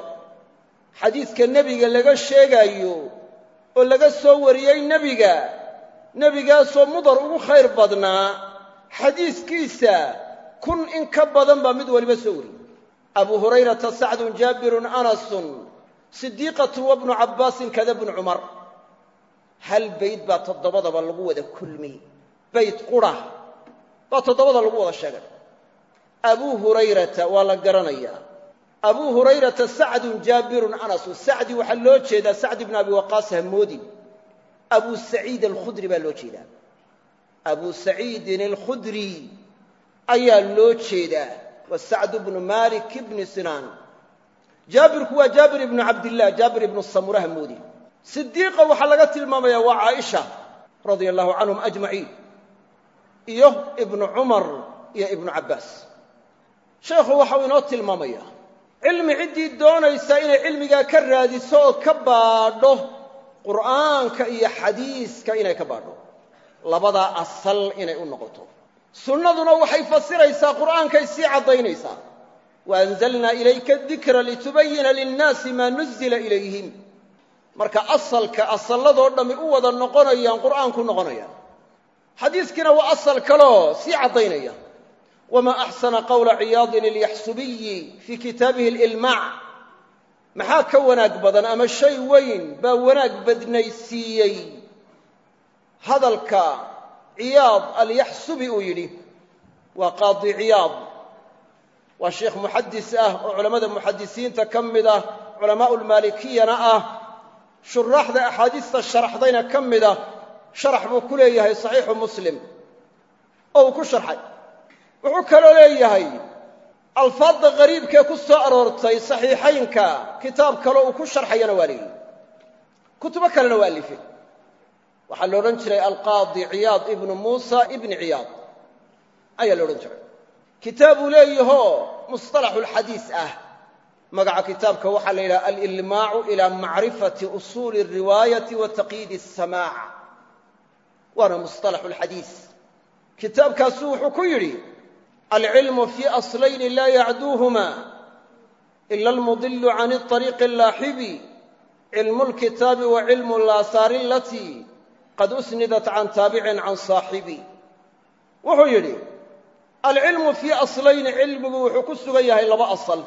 Xadiiska nebiga laga sheegaayo oo laga soo wariyey nebiga nebigaasoo mudar ugu khayr badnaa xadiiskiisa kun in ka badan baa mid waliba soo wariyey. Abu hurayrata sacdun jaabirun anasun sidiiqatu wa bnu cabbaasin kada bnu cumar. Hal bayd baa toddobadaba lagu wada kulmiyey bayd qura baa toddobada lagu wada sheegay. Abuu hurayrata waa la garanayaa abuu hurayrata sacdun jaabirun anasun sacdi waxaa loo jeedaa sacdi bnu abi waqaas hamoodin abu saciid alkhudri baa loo jeedaa. Abu saciidin alkhudri ayaa loo jeedaa. Wa sacdu bnu malik bni sinaan. Jaabirku waa jaabir ibnu cabdillaah jaabir ibnu samura hamoodin sidiiqa waxaa laga tilmaamayaa waa caaisha radia allahu canhum ajmaciin iyo ibnu cumar iyo ibnu cabbaas. Sheekhu waxau inoo tilmaamayaa cilmi ciddii doonaysa inay cilmigaa ka raadiso oo ka baadho qur'aanka iyo xadiiska inay ka baadho. Labadaa asal inay u noqoto. Sunnaduna waxay fasiraysaa qur'aankay sii caddaynaysaa. Waanzalnaa ilayka dikra litubayina linnaasi maa nuzila ilayhim. Marka asalka asalladoo dhammi u wada noqonayaan qur'aanku noqonayaan xadiiskiina waa asal kaloo sii caddaynaya. wamaa axsana qawla ciyaadin ilyaxsubiyi fii kitaabihi alilmaac maxaa ka wanaag badan ama shay weyn baa wanaag badnaysiiyey? Hadalka ciyaad alyaxsubi uu yidhi waa qaadi ciyaad waa sheikh muxadis ah oo culammada muxadisiinta ka mid ah culamaa'u lmaalikiyana ah shuraaxda axaadiista sharaxdayna ka mid ah sharax buu ku leeyahay saxiixu muslim oo uu ku sharxay wuxuu kaloo leeyahay alfaadda qariibkee ku soo aroortay saxiixaynka kitaab kaloo uu ku sharxayana waa leeyihi kutubo kalena waa alifay waxaa la odhan jiray alqaadi ciyaad ibnu muusa ibni ciyaad ayaa la odhan jiray kitaabuu leeyahoo musطalaxu lxadiis ah magaca kitaabka waxaa la yidhaha alilmaacu ilaa macrifati usuuli اriwaayati wa taqyiidi الsamaac waana musطalaxu lxadiis kitaabkaasuu wuxuu ku yidhi alcilmu fii aslayni laa yacduuhuma ila almudilu can اطariiqi اlaaxibi cilmu اlkitaabi wa cilmu laasaari alatii qad usnidat can taabicin can saaxibi wuxuu yidhi alcilmu fii aslayni cilmigu wuxuu ku sugan yahay laba asal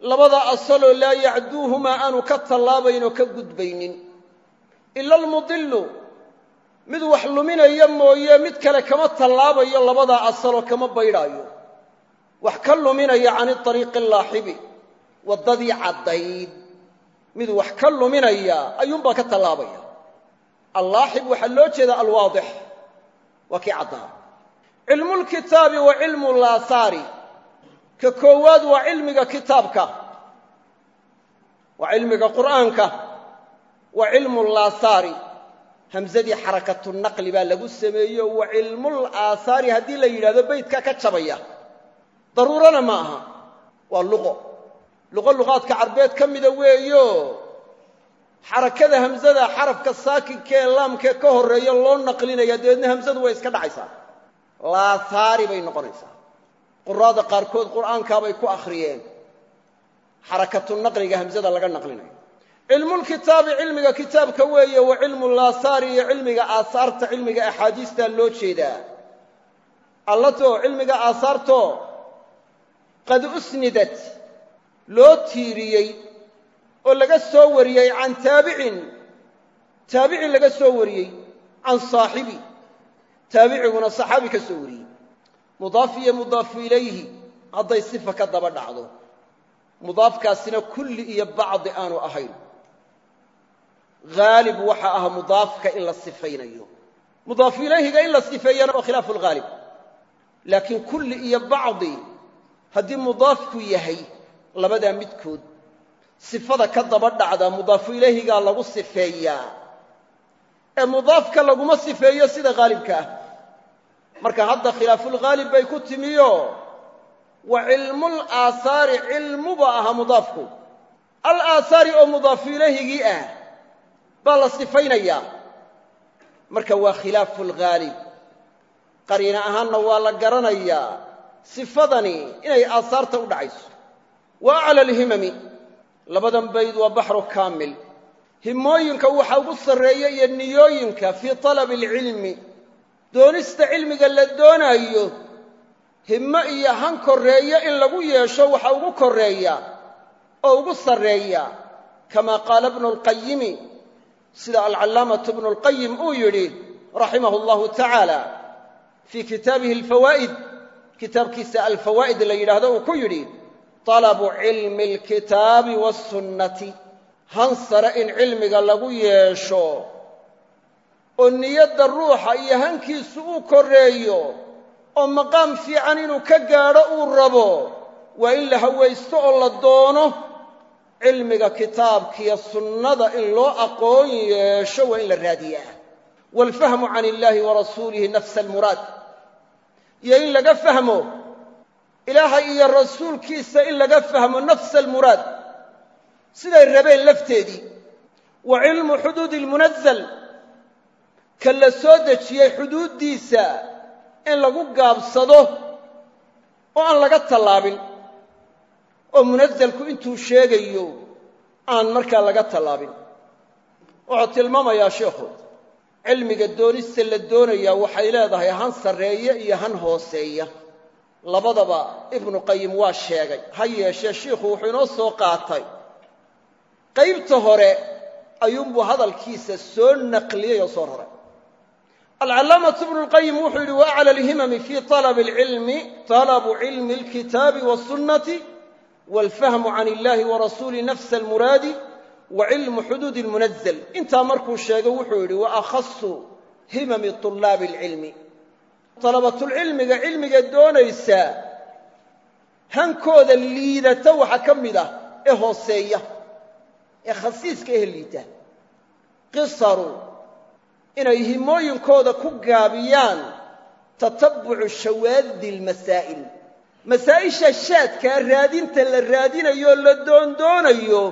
labada asaloo laa yacduuhumaa aanu ka tallaabayn oo ka gudbaynin ila almudilu mid wax luminaya mooye mid kale kama tallaabayo labadaa asaloo kama baydhaayo. Wax ka luminaya can iariiqi allaaxibi waddadii caddayd. Mid wax ka luminaya ayuunbaa ka tallaabaya. Allaaxib waxaa loo jeedaa alwaadix waa kii caddaa. Cilmulkitaabi wa cilmu laasaari ka koowaad waa cilmiga kitaabka waa cilmiga qur'aanka wa cilmu laasaari hamsadii xarakatu naqli baa lagu sameeyo wa cilmul aasaari haddii la yidhahdo beydka ka jabaya daruurana ma aha. Waa luqo. Luqo luqaadka carbeed ka mida weeyo. Xarakada hamsada xarafka saakinkee laamkee ka horreeya loo naqlinaya dabeedna hamsadu way iska dhacaysaa. Laasaari bay noqonaysaa. Quraada qaarkood qur'aankaabay ku akhriyeen. Xarakatu naqliga hamsada laga naqlinayo cilmulkitaabi cilmiga kitaabka weeye wa cilmu laasaari iyo cilmiga aasaarta cilmiga axaadiistaa loo jeedaa. Allato cilmiga aasaarto qad usnidat loo tiiriyey oo laga soo wariyey can taabicin. Taabici laga soo wariyey can saaxibi. Taabiciguna saxaabi ka soo wariyey. Mudaaf iyo mudaafu ilayhi hadday sifa ka daba dhacdo. Mudaafkaasina kulli iyo bacdi aanu ahayn haalib waxa ah mudaafka in la sifaynayo. Mudaafu ilayhiga in la sifeeyana waa khilaafu lghaalib laakiin kulli iyo bacdi haddii mudaafku yahay labadaa midkood sifada ka daba dhacda mudaafu ilayhigaa lagu sifeeyaa ee mudaafka laguma sifeeyo sida haalibka ah. Marka hadda khilaafulghaalib bay ku timiyo wa cilmul aasaari cilmuba aha mudaafku. Al oo mudaafu ilayhigii ah baa la sifaynayaa. Marka waa khilaafu lghaalib qariina ahaanna waa la garanayaa sifadani inay aasaarta u dhacayso. Wa acla alhimami. Labadan bayd waa baxru kaamil. Himooyinka waxa ugu sarreeya iyo niyooyinka fii talabi alcilmi. Doonista cilmiga la doonaayo. Himmo iyo han korreeyo in lagu yeesho waxa ugu korreeya oo ugu sarreeya. Kama qaala bnu lqayimi sida alcallaamatu bnu lqayim uu yidhi raximahu allahu tacaala fii kitaabihi alfawaa'id kitaabkiisa alfawaa'id la yidhaahdo uu ku yidhi talabu cilmi alkitaabi waasunnati han sare in cilmiga lagu yeesho oo niyadda ruuxa iyo hankiisu uu korreeyo oo maqaam fiican inuu ka gaadho uu rabo waa in la hawaysto oo la doono cilmiga kitaabkiiyo sunnada in loo aqoon yeesho waa in la raadiyaa. Waalfahmu can illaahi wa rasuulihi nafsa almuraad iyo in laga fahmo ilaahay iyo rasuulkiisa in laga fahmo nafsa almuraad siday rabeen lafteedii wa cilmu xuduudi lmunazal ka la soo dejiyey xuduuddiisa in lagu gaabsado oo aan laga tallaabin oo munazalku intuu sheegayo aan markaa laga tallaabin. Wuxuu tilmaamayaa sheikhu cilmiga doonista la doonayaa waxay leedahay han sarreeya iyo han hooseeya. Labadaba ibnu qayim waa sheegay. Ha yeeshee shiikhu wuxuu inoo soo qaatay. Qaybta hore ayuunbuu hadalkiisa soo naqliyey oo soo raray. Alcallaamatu ibnu lqayim wuxuu yidhi wa acla alhimami fii talabi alcilmi talabu cilmi alkitaabi wasunnati waalfahmu can illahi warasuuli nafsa almuraadi wa cilmu xuduudi lmunazal intaa markuu sheegay wuxuu yidhi wa akhasu himami طulaabi alcilmi dalabatulcilmiga cilmiga doonaysa hankooda liidata waxa ka mid ah ee hooseeya ee khasiiska ehe liita qisaru inay himooyinkooda ku gaabiyaan tatabbucu shawaadi almasaa'il masaa'isha shaadkaa raadinta la raadinayo la doondoonayo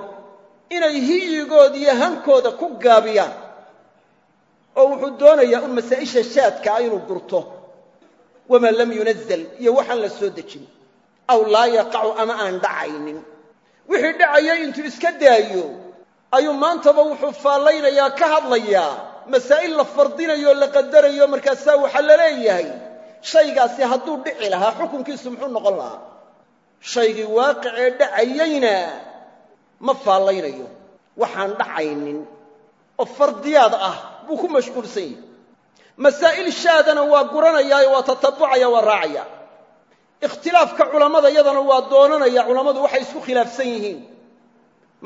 inay hiyigooda iyo hankooda ku gaabiyaan. Oo wuxuu doonayaa un masaa'isha shaadkaa inuu gurto. Wamaa lam yunazal iyo waxaan la soo dejin. Aw laa yaqacu ama aan dhacaynin. Wixii dhacayay intuu iska daayo ayuu maantaba wuxuu faallaynayaa ka hadlayaa. Masaa'il la fardinayo la qadarayo markaasaa waxaa la leeyahay shaygaasi hadduu dhici lahaa xukunkiisu muxuu noqon lahaa shaygii waaqicee dhacayayna ma faallaynayo waxaan dhacaynin oo fardiyaad ah buu ku mashquulsan yahay. Masaa'il shaadana waa guranayaayo waa tatabucaya waa raacaya. Ikhtilaafka culammada yadana waa doonanaya culammadu waxay isku khilaafsan yihiin.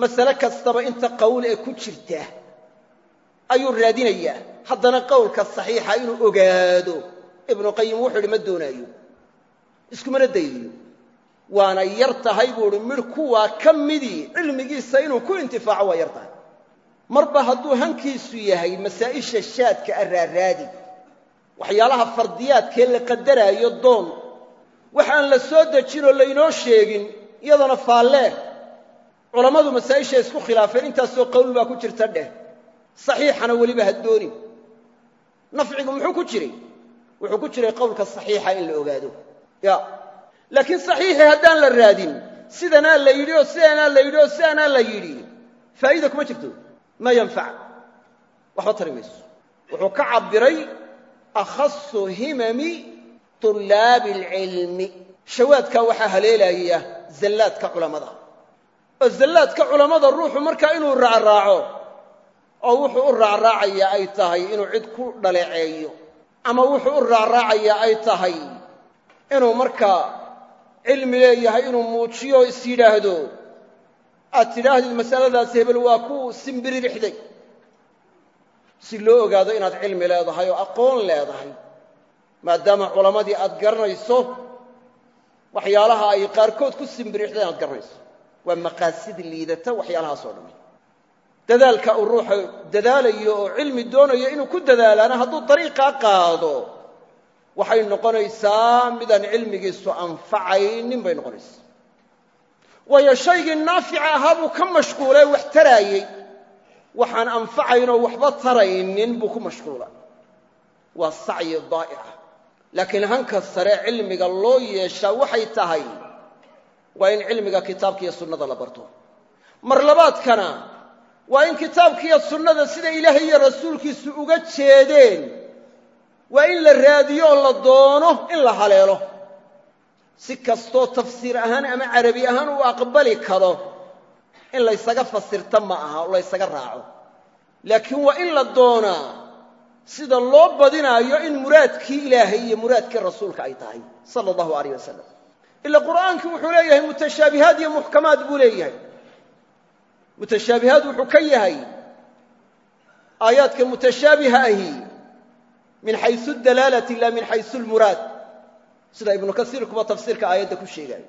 Masale kastaba inta qowl ee ku jirta ayuu raadinayaa haddana qowlka saxiixa inuu ogaado ibnu qayim wuxuu idhi ma doonaayo iskumana dayayo waana yar tahay buu uhi midh kuwaa ka midii cilmigiisa inuu ku intifaaco waa yar tahay. Marba hadduu hankiisu yahay masaa'isha shaadka a raaraadi. Waxyaalaha fardiyaadkee la qadaraayo doon. Waxaan la soo dejinoo laynoo sheegin iyadana faallee culammadu masaa'isha isku khilaafeen intaasoo qowl baa ku jirta dheh. Saxiixana weliba ha doonin. Nafcigu muxuu ku jiray wuxuu ku jiray qowlka saxiixa in la ogaado. Ya. Laakiin saxiixii haddaan la raadin sidanaa la yidhi oo sidanaa la yidhi oo sidanaa la yidhi faa'iida kuma jirto. Ma yanfac. Waxba tari mayso wuxuu ka cabbiray akhasu himami tullaabi alcilmi shawaadkaa waxaa haleelaya zallaadka culammada oo zallaadka culammada ruuxu markaa inuu raacraaco oo wuxuu u raacraacayaa ay tahay inuu cid ku dhaleeceeyo ama wuxuu u raacraacayaa ay tahay inuu markaa cilmi leeyahay inuu muujiyo is yidhaahdo. Aad tidhaahdid masaladaas hebel waa ku simbiririxday si loo ogaado inaad cilmi leedahay oo aqoon leedahay maadaama culammadii aad garanayso waxyaalaha ay qaarkood ku simbirixdeen aad garanayso. Waa maqaasid liidata waxyaalahaas oo dhan dadaalka uu ruuxa dadaalayo oo cilmi doonayo inuu ku dadaalaana hadduu dariiqaa qaado waxay noqonaysaa midaan cilmigiisu anfacaynin bay noqonaysaa. Waayo shaygii naafica ahaa buu ka mashquulay wax taraayey. Waxaan anfacaynoo waxba taraynin buu ku mashquula waa sacyi daa'ica laakiin hanka sare cilmiga loo yeeshaa waxay tahay waa in cilmiga kitaabka iyo sunnada la barto. Mar labaadkana waa in kitaabka iyo sunnada sida ilaahay iyo rasuulkiisu uga jeedeen. Waa in la raadiyo oo la doono in la haleelo. Si kastoo tafsiir ahaan ama carabi ahaan uu aqbali karo in laysaga fasirta ma aha oo laysaga raaco. Laakiin waa in la doonaa sida loo badinaayo in muraadkii ilaahay iyo muraadkii rasuulka ay tahay sala allahu alayh wasalam ila qur'aankii wuxuu leeyahay mutashaabihaad iyo muxkamaad buu leeyahay mutashaabihaad wuxuu ka yahay aayaadka mutashaabiha ahi min xaysu dalaalati la min xaysu lmuraad. Sida ibnu kasiir kuba tafsiirka aayadda ku sheegaayo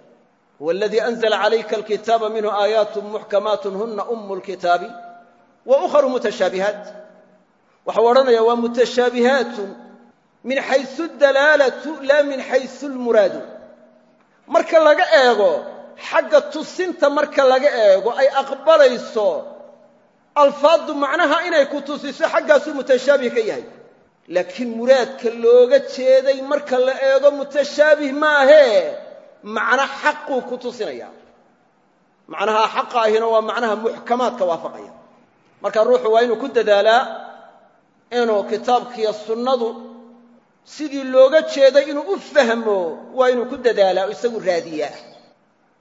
huwa aladii anzla calayka alkitaaba minhu aayaat muxkamaat huna umu lkitaabi wa ukharu mutashaabihaat. Waxau odhanaya waa mutashaabihaatun min xaysu dalaalatu la min xaysu lmuraadu. Marka laga eego xagga tusinta marka laga eego ay aqbalayso alfaaddu macnaha inay ku tusiso xaggaasuu mutashaabih ka yahay. Laakiin muraadka looga jeeday marka la eego mutashaabih maahee macno xaquu ku tusinaya. Macnaha xaqa ahina waa macnaha muxkamaadka waafaqaya. Marka ruuxu waa inuu ku dadaalaa inuu kitaabkiiyo sunnadu sidii looga jeeday inuu u fahmo waa inuu ku dadaalaa isagu raadiyaa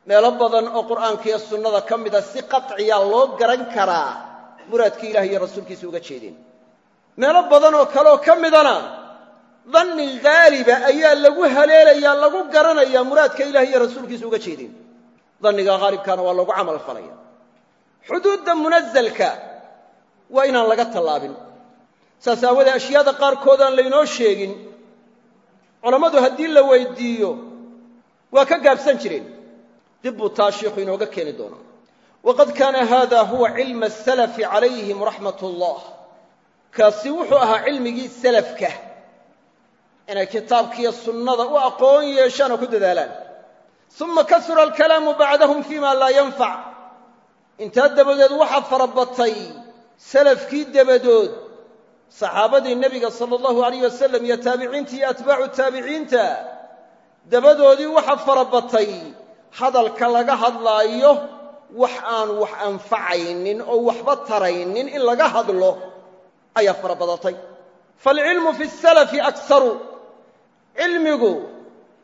meelo badan oo qur'aankiiyo sunnada ka mida si qaطciya loo garan karaa muraadkii ilahi iyo rasuulkiisa uga jeedeen meelo badan oo kaleoo ka midana danni haaliba ayaa lagu haleelayaa lagu garanayaa muraadka ilahi iyo rasuulkiisa uga jeedeen danniga haalibkaana waa lagu camal falaya. Xuduudda munazalka waa inaan laga tallaabin. Saas aawadee ashyaada qaarkood aan laynoo sheegin culammadu haddii la weydiiyo waa ka gaabsan jireen dib buu taa shiikhu inooga keeni doonaa. Waqad kaana hada huwa cilma asalafi calayhim raxmat ullah kaasi wuxuu ahaa cilmigii salafka. Inay kitaabkiiyo sunnada u aqoon yeeshaan oo ku dadaalaan. Uma kasura alkalaamu bacdahum fima laa yanfac. Intaa dabadeed waxaa farabatay salafkii dabadood saxaabadii nebiga sala allahu alayh wasalam iyo taabiciinta iyo atbaacu taabiciinta dabadoodii waxa farabatay hadalka laga hadlaayo wax aan wax anfacaynin oo waxba taraynin in laga hadlo ayaa fara badatay. Fi salafi aksaru. Cilmigu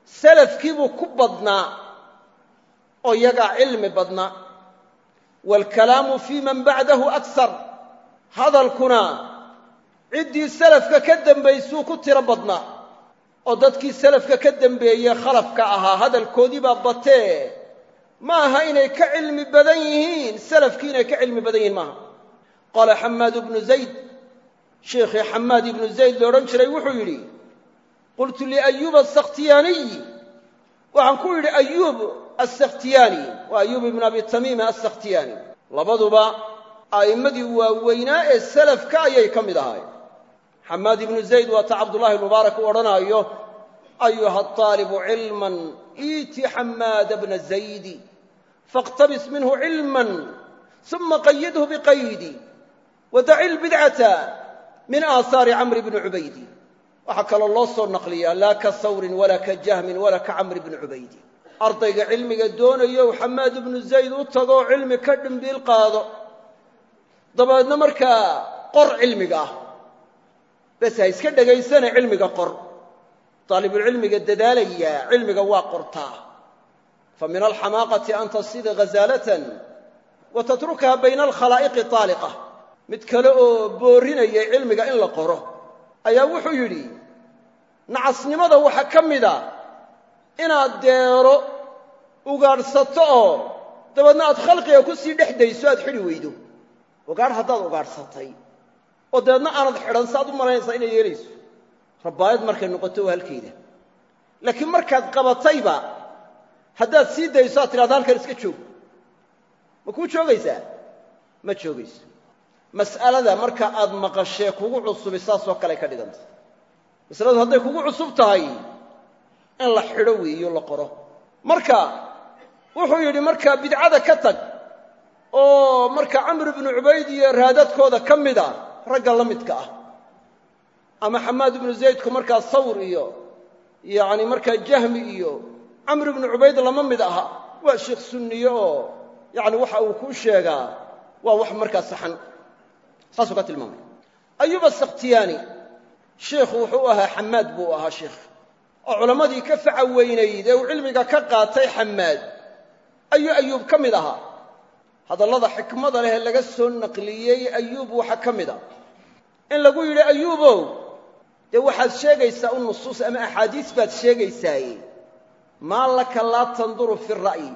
salafkiibuu ku badnaa oo yagaa cilmi badnaa waalkalaamu fii man bacdahu aksar. Hadalkuna ciddii salafka ka dambaysuu ku tiro badnaa oo dadkii salafka ka dambeeye khalafka ahaa hadalkoodii baa batee. Ma aha inay ka cilmi badan yihiin? Salafkii inay ka cilmi badan yihiin maaha qaala xamaad ibnu zayd sheikhii xamaad ibnu zayd la odhan jiray wuxuu yidhi qultu liayuuba asakhtiyaaniy waxaan ku yidhi ayuub assakhtiyaani. Waa ayuub ibnu abi tamiima assakhtiyaani. Labaduba a'immadii waaweynaa ee salafka ayay ka mid ahaayeen xamaad ibnu zayd waa ta cabdullahi mubaarak u odhanaayo ayuha aalibu cilman iiti xamaada bna zaydi faاqtabis minhu cilman uma qayidhu biqaydi wadaci lbidcata min aahaari camri bni cubaydi waxaa kaloo loo soo naqliyaa laa ka sawrin walaa ka jahmin walaa ka camri bni cubaydi ardayga cilmiga doonayow xamaad ibnu zayd u tagoo cilmi ka dhimbiil qaado. Dabeedna markaa qor cilmiga ah bes ha iska dhegaysana cilmiga qor. Daalibulcilmiga dadaalayaa cilmiga waa qortaa fa min alxamaaqati an tasida ghazaalatan wa tatrukaha bayna alkhalaa'iqi taaliqa. Mid kale oo boorinayay cilmiga in la qoro ayaa wuxuu yidhi nacasnimada waxaa ka mida inaad deero ugaadhsato oo dabeedna aad khalqiga ku sii dhex dayso aad xidhi weydo. Ugaadh haddaad ugaadhsatay oo dabeedna aanad xidhan saaad u malaynaysaa inay yeelayso. Rabbaayad markay noqoto waa halkeeda laakiin markaad qabatayba haddaad sii dayso aad tidhahda halkan iska joog. Ma kuu joogaysaa? Ma joogayso. Mas'alada marka aad maqashee kugu cusubi saasoo kale ka dhiganta. Masaladu hadday kugu cusub tahay in la xidho weeyo la qoro. Marka wuxuu yidhi markaa bidcada ka tag oo marka camr ibnu cubayd iyo raadadkooda ka mida ragga la midka ah. Ama xamaad ibnu zaydku markaa sawr iyo yacni markaa jahmi iyo camr ibnu cubayd lama mid aha. Waa sheekh sunniye oo yacni waxa uu kuu sheegaa waa wax markaa saxan. Saasuu ka tilmaamay. Ayuub asakhtiyaani sheikhu wuxuu ahaa xamaad buu ahaa sheikh oo culammadii ka faca weynayd ee uu cilmiga ka qaatay xamaad. Ayuu ayuub ka mid ahaa. Hadallada xikmada leh laga soo naqliyey ayuub waxaa ka mid a in lagu yidhi ayuubow dee waxaad sheegaysaa u nusuus ama axaadiis baad sheegaysaaye maa laka laa tanduru fi ra'yi.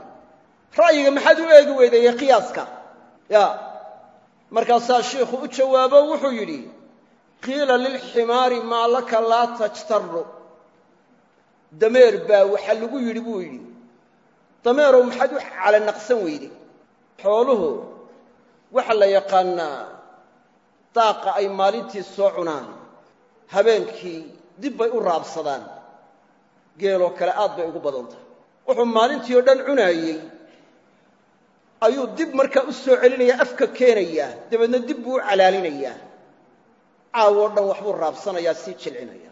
Ra'yiga maxaad u eegi weydaye qiyaaska? Ya. Markaasaa shiikhu u jawaabo wuxuu yidhi qiila lilximaari maa laka laa tajtaru dameer baa waxaa lagu yidhi buu yidhi. Dameerow maxaad u calanaqsan weyday? Xooluhu waxa la yaqaannaa daaqa ay maalintii soo cunaan habeenkii dib bay u raabsadaan geeloo kale aad bay ugu badan tahay. Wuxuu maalintii oo dhan cunaayey ayuu dib markaa u soo celinayaa afka keenayaa dabeedna dib buu u calaalinayaa. Caawoo dhan waxbuu raabsanayaa sii jilcinaya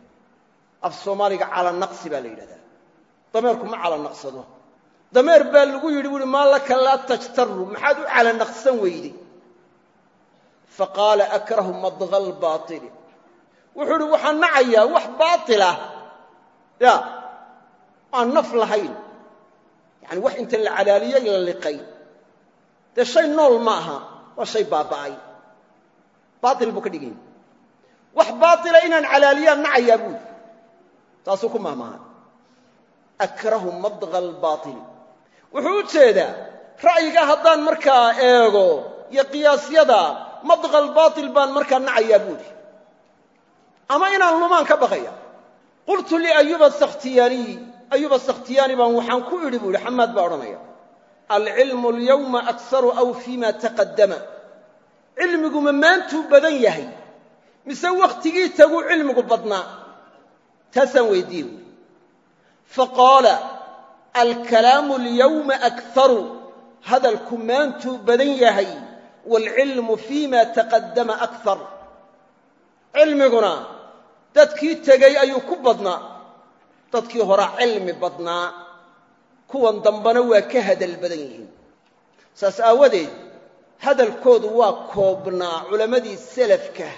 af soomaaliga calanaqsi baa la yidhahdaa. Dameerku ma calanaqsado dameer baa lagu yidhi buuhi maa laka laa tajtaru maxaad u calanaqsan weyday faqaala akrahu madqa lbaaili wuxuu idhi waxaan nacayaa wax baailah ya aan naf lahayn. Yani wax inta la calaaliyey la liqay. Dee shay nool ma aha waa shay baaba'ay. Baail buu ka dhigay. Wax baaila inaan calaaliyaan nacayaa buuli taasuu ku mahmaha akrahu madqa madqa albaail baan markaa nacayaa buuli ama inaan lumaan ka baqaya. Qultu liayuba sakhtiyaaniy ayuba sakhtiyaani baan waxaan ku idhi buu ihi xamaad baa odhanaya. Alcilmu alyawma aksaru aw fiima taqaddama. Cilmigu ma maantuu badan yahay. Mise wakhtigii taguu cilmigu badnaa. Taasaan weydiiye buui faqaala alkalaamu alyawma akharu hadalku maantuu badan yahay waalcilmu fiima taqaddama akar cilmiguna dadkii tegey ayuu ku badnaa dadkii horaa cilmi badnaa kuwan dambana waa ka hadal badan yihiin saas aawadeed hadalkoodu waa koobnaa culammadii selafka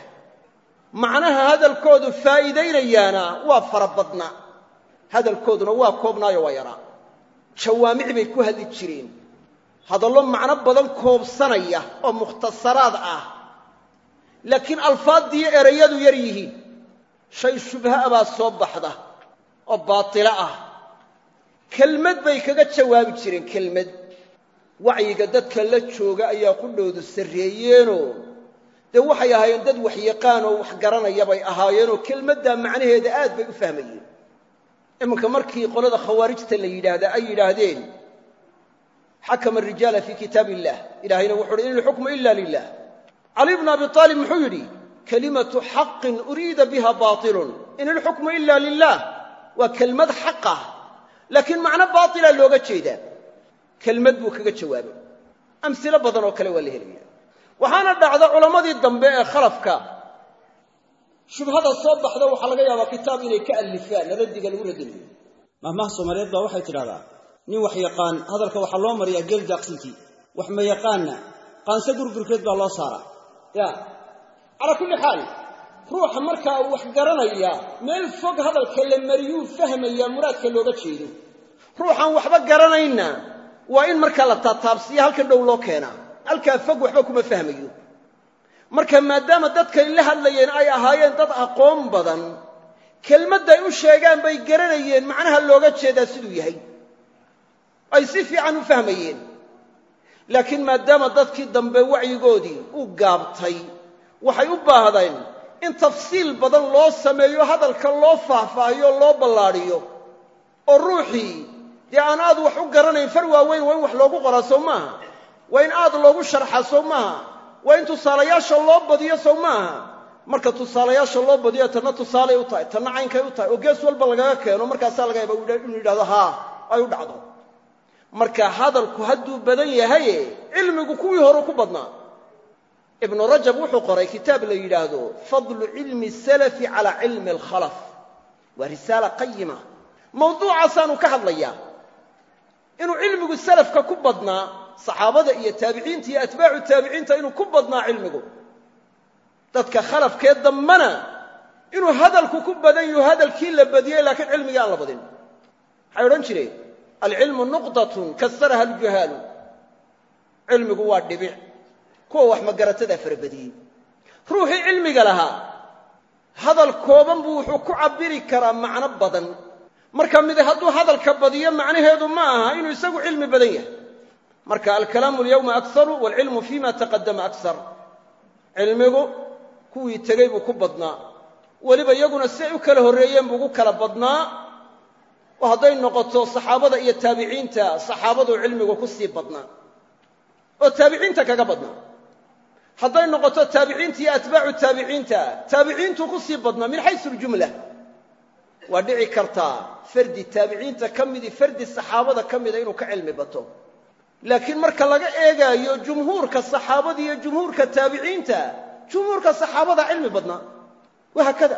macnaha hadalkoodu faa'iidaynayaana waa fara badnaa hadalkooduna waa koobnaayo waa yaraa jawaamic bay ku hadli jireen hadallo macno badan koobsanaya oo mukhtasaraad ah. Laakiin alfaaddiiyo erayadu yar yihiin. Shay shubha'a baa soo baxda oo baatilo ah. Kelmad bay kaga jawaabi jireen kelmad. Wacyiga dadka la jooga ayaa qudhoodu sarreeyeenoo. Dee waxay ahaayeen dad waxyaqaan oo wax garanaya bay ahaayeenoo. Kelmaddaa macnaheeda aad bay u fahmayeen. Iminka markii qolada khawaarijta la yidhaahdaa ay yidhaahdeen xakama arijaala fii kitaab illah ilahayna wuxu uhi in ilxukmu ila lilah cali bnu abi aalib muxuu yidhi kalimatu xaqin uriida biha baatilun in ilxukmu ila lilah waa kelmad xaqah laakiin macno baatila looga jeedaa kelmad buu kaga jawaabay amsilo badan oo kale waa la helaya waxaana dhacda culammadii dambe ee khalafka shubhada soo baxda waxaa laga yaabaa kitaab inay ka allifaan raddiga lagu radinayo mahmaha soomaaliyeed baa waxay tidhahdaa nin wax yaqaan. Hadalka waxaa loo mariyaa geel daaqsintii. Wax ma yaqaanna. Qaanse gurgurkeed baa loo saaraa. Ya. Calaa kulli xaal ruuxa markaa uu wax garanaya meel fog hadalka la mariyuu fahmayaa muraadka looga jeedo. Ruuxaan waxba garanayna. Waa in markaa la taataabsiya halkan dhow loo keenaa. Halkaa fog waxba kuma fahmayo. Marka maadaama dadkay la hadlayeen ay ahaayeen dad aqoon badan kelmadday u sheegaan bay garanayeen macnaha looga jeedaa siduu yahay ay si fiican u fahmayeen. Laakiin maadaama dadkii dambe wacyigoodii u gaabtay waxay u baahdeen in tafsiil badan loo sameeyo hadalka loo faahfaahiyo loo ballaadhiyo oo ruuxii dee aan aad wax u garanayn far waaweyn waa in wax loogu qoraa sow maaha waa in aad loogu sharxaa sow maaha waa in tusaalayaasha loo badiyo sow maaha marka tusaalayaasha loo badiyo tanna tusaalay u tahay tanna caynkay u tahay oo gees walba lagaga keeno markaasaa laga yaaba inuu yidhahdo haa ay u dhacdo marka hadalku hadduu badan yahaye cilmigu kuwii horu ku badnaa. Ibnu rajab wuxuu qoray kitaab la yidhaahdo fadlu cilmi salafi calaa cilmi alkhalaf. Waa risaala qayima mawduucaasaanu ka hadlayaa. Inuu cilmigu salafka ku badnaa saxaabada iyo taabiciinta iyo atbaacu taabiciinta inuu ku badnaa cilmigu. Dadka khalafkee dambana inuu hadalku ku badan yaho hadalkii la badiyey laakiin cilmigii aan la badin. Waxay odhan jireen alcilmu nuqdatun kasaraha aljuhaalu cilmigu waa dhibic. Kuwa wax magaratadaa farabadiyey ruuxii cilmiga lahaa hadal kooban buu wuxuu ku cabbiri karaa macno badan. Marka mid hadduu hadalka badiyo macnaheedu ma aha inuu isagu cilmi badan yahay. Marka alkalaamu alyawma akharu waalcilmu fima taqadama aksar cilmigu kuwii tegey buu ku badnaa. Weliba iyaguna si ay u kala horreeyeen buu ugu kala badnaa oo hadday noqoto saxaabada iyo taabiciinta saxaabadu cilmigu ku sii badnaa. oo taabiciinta kaga badnaa. hadday noqoto taabiciinta iyo atbaacu taabiciinta taabiciintuu ku sii badnaa min xaysu ljumla. waa dhici kartaa fardi taabiciinta ka midii fardi saxaabada ka mida inuu ka cilmi bato. laakiin marka laga eegaayo jumhuurka saxaabada iyo jumhuurka taabiciinta jumhuurka saxaabada cilmi badnaa. wahaakada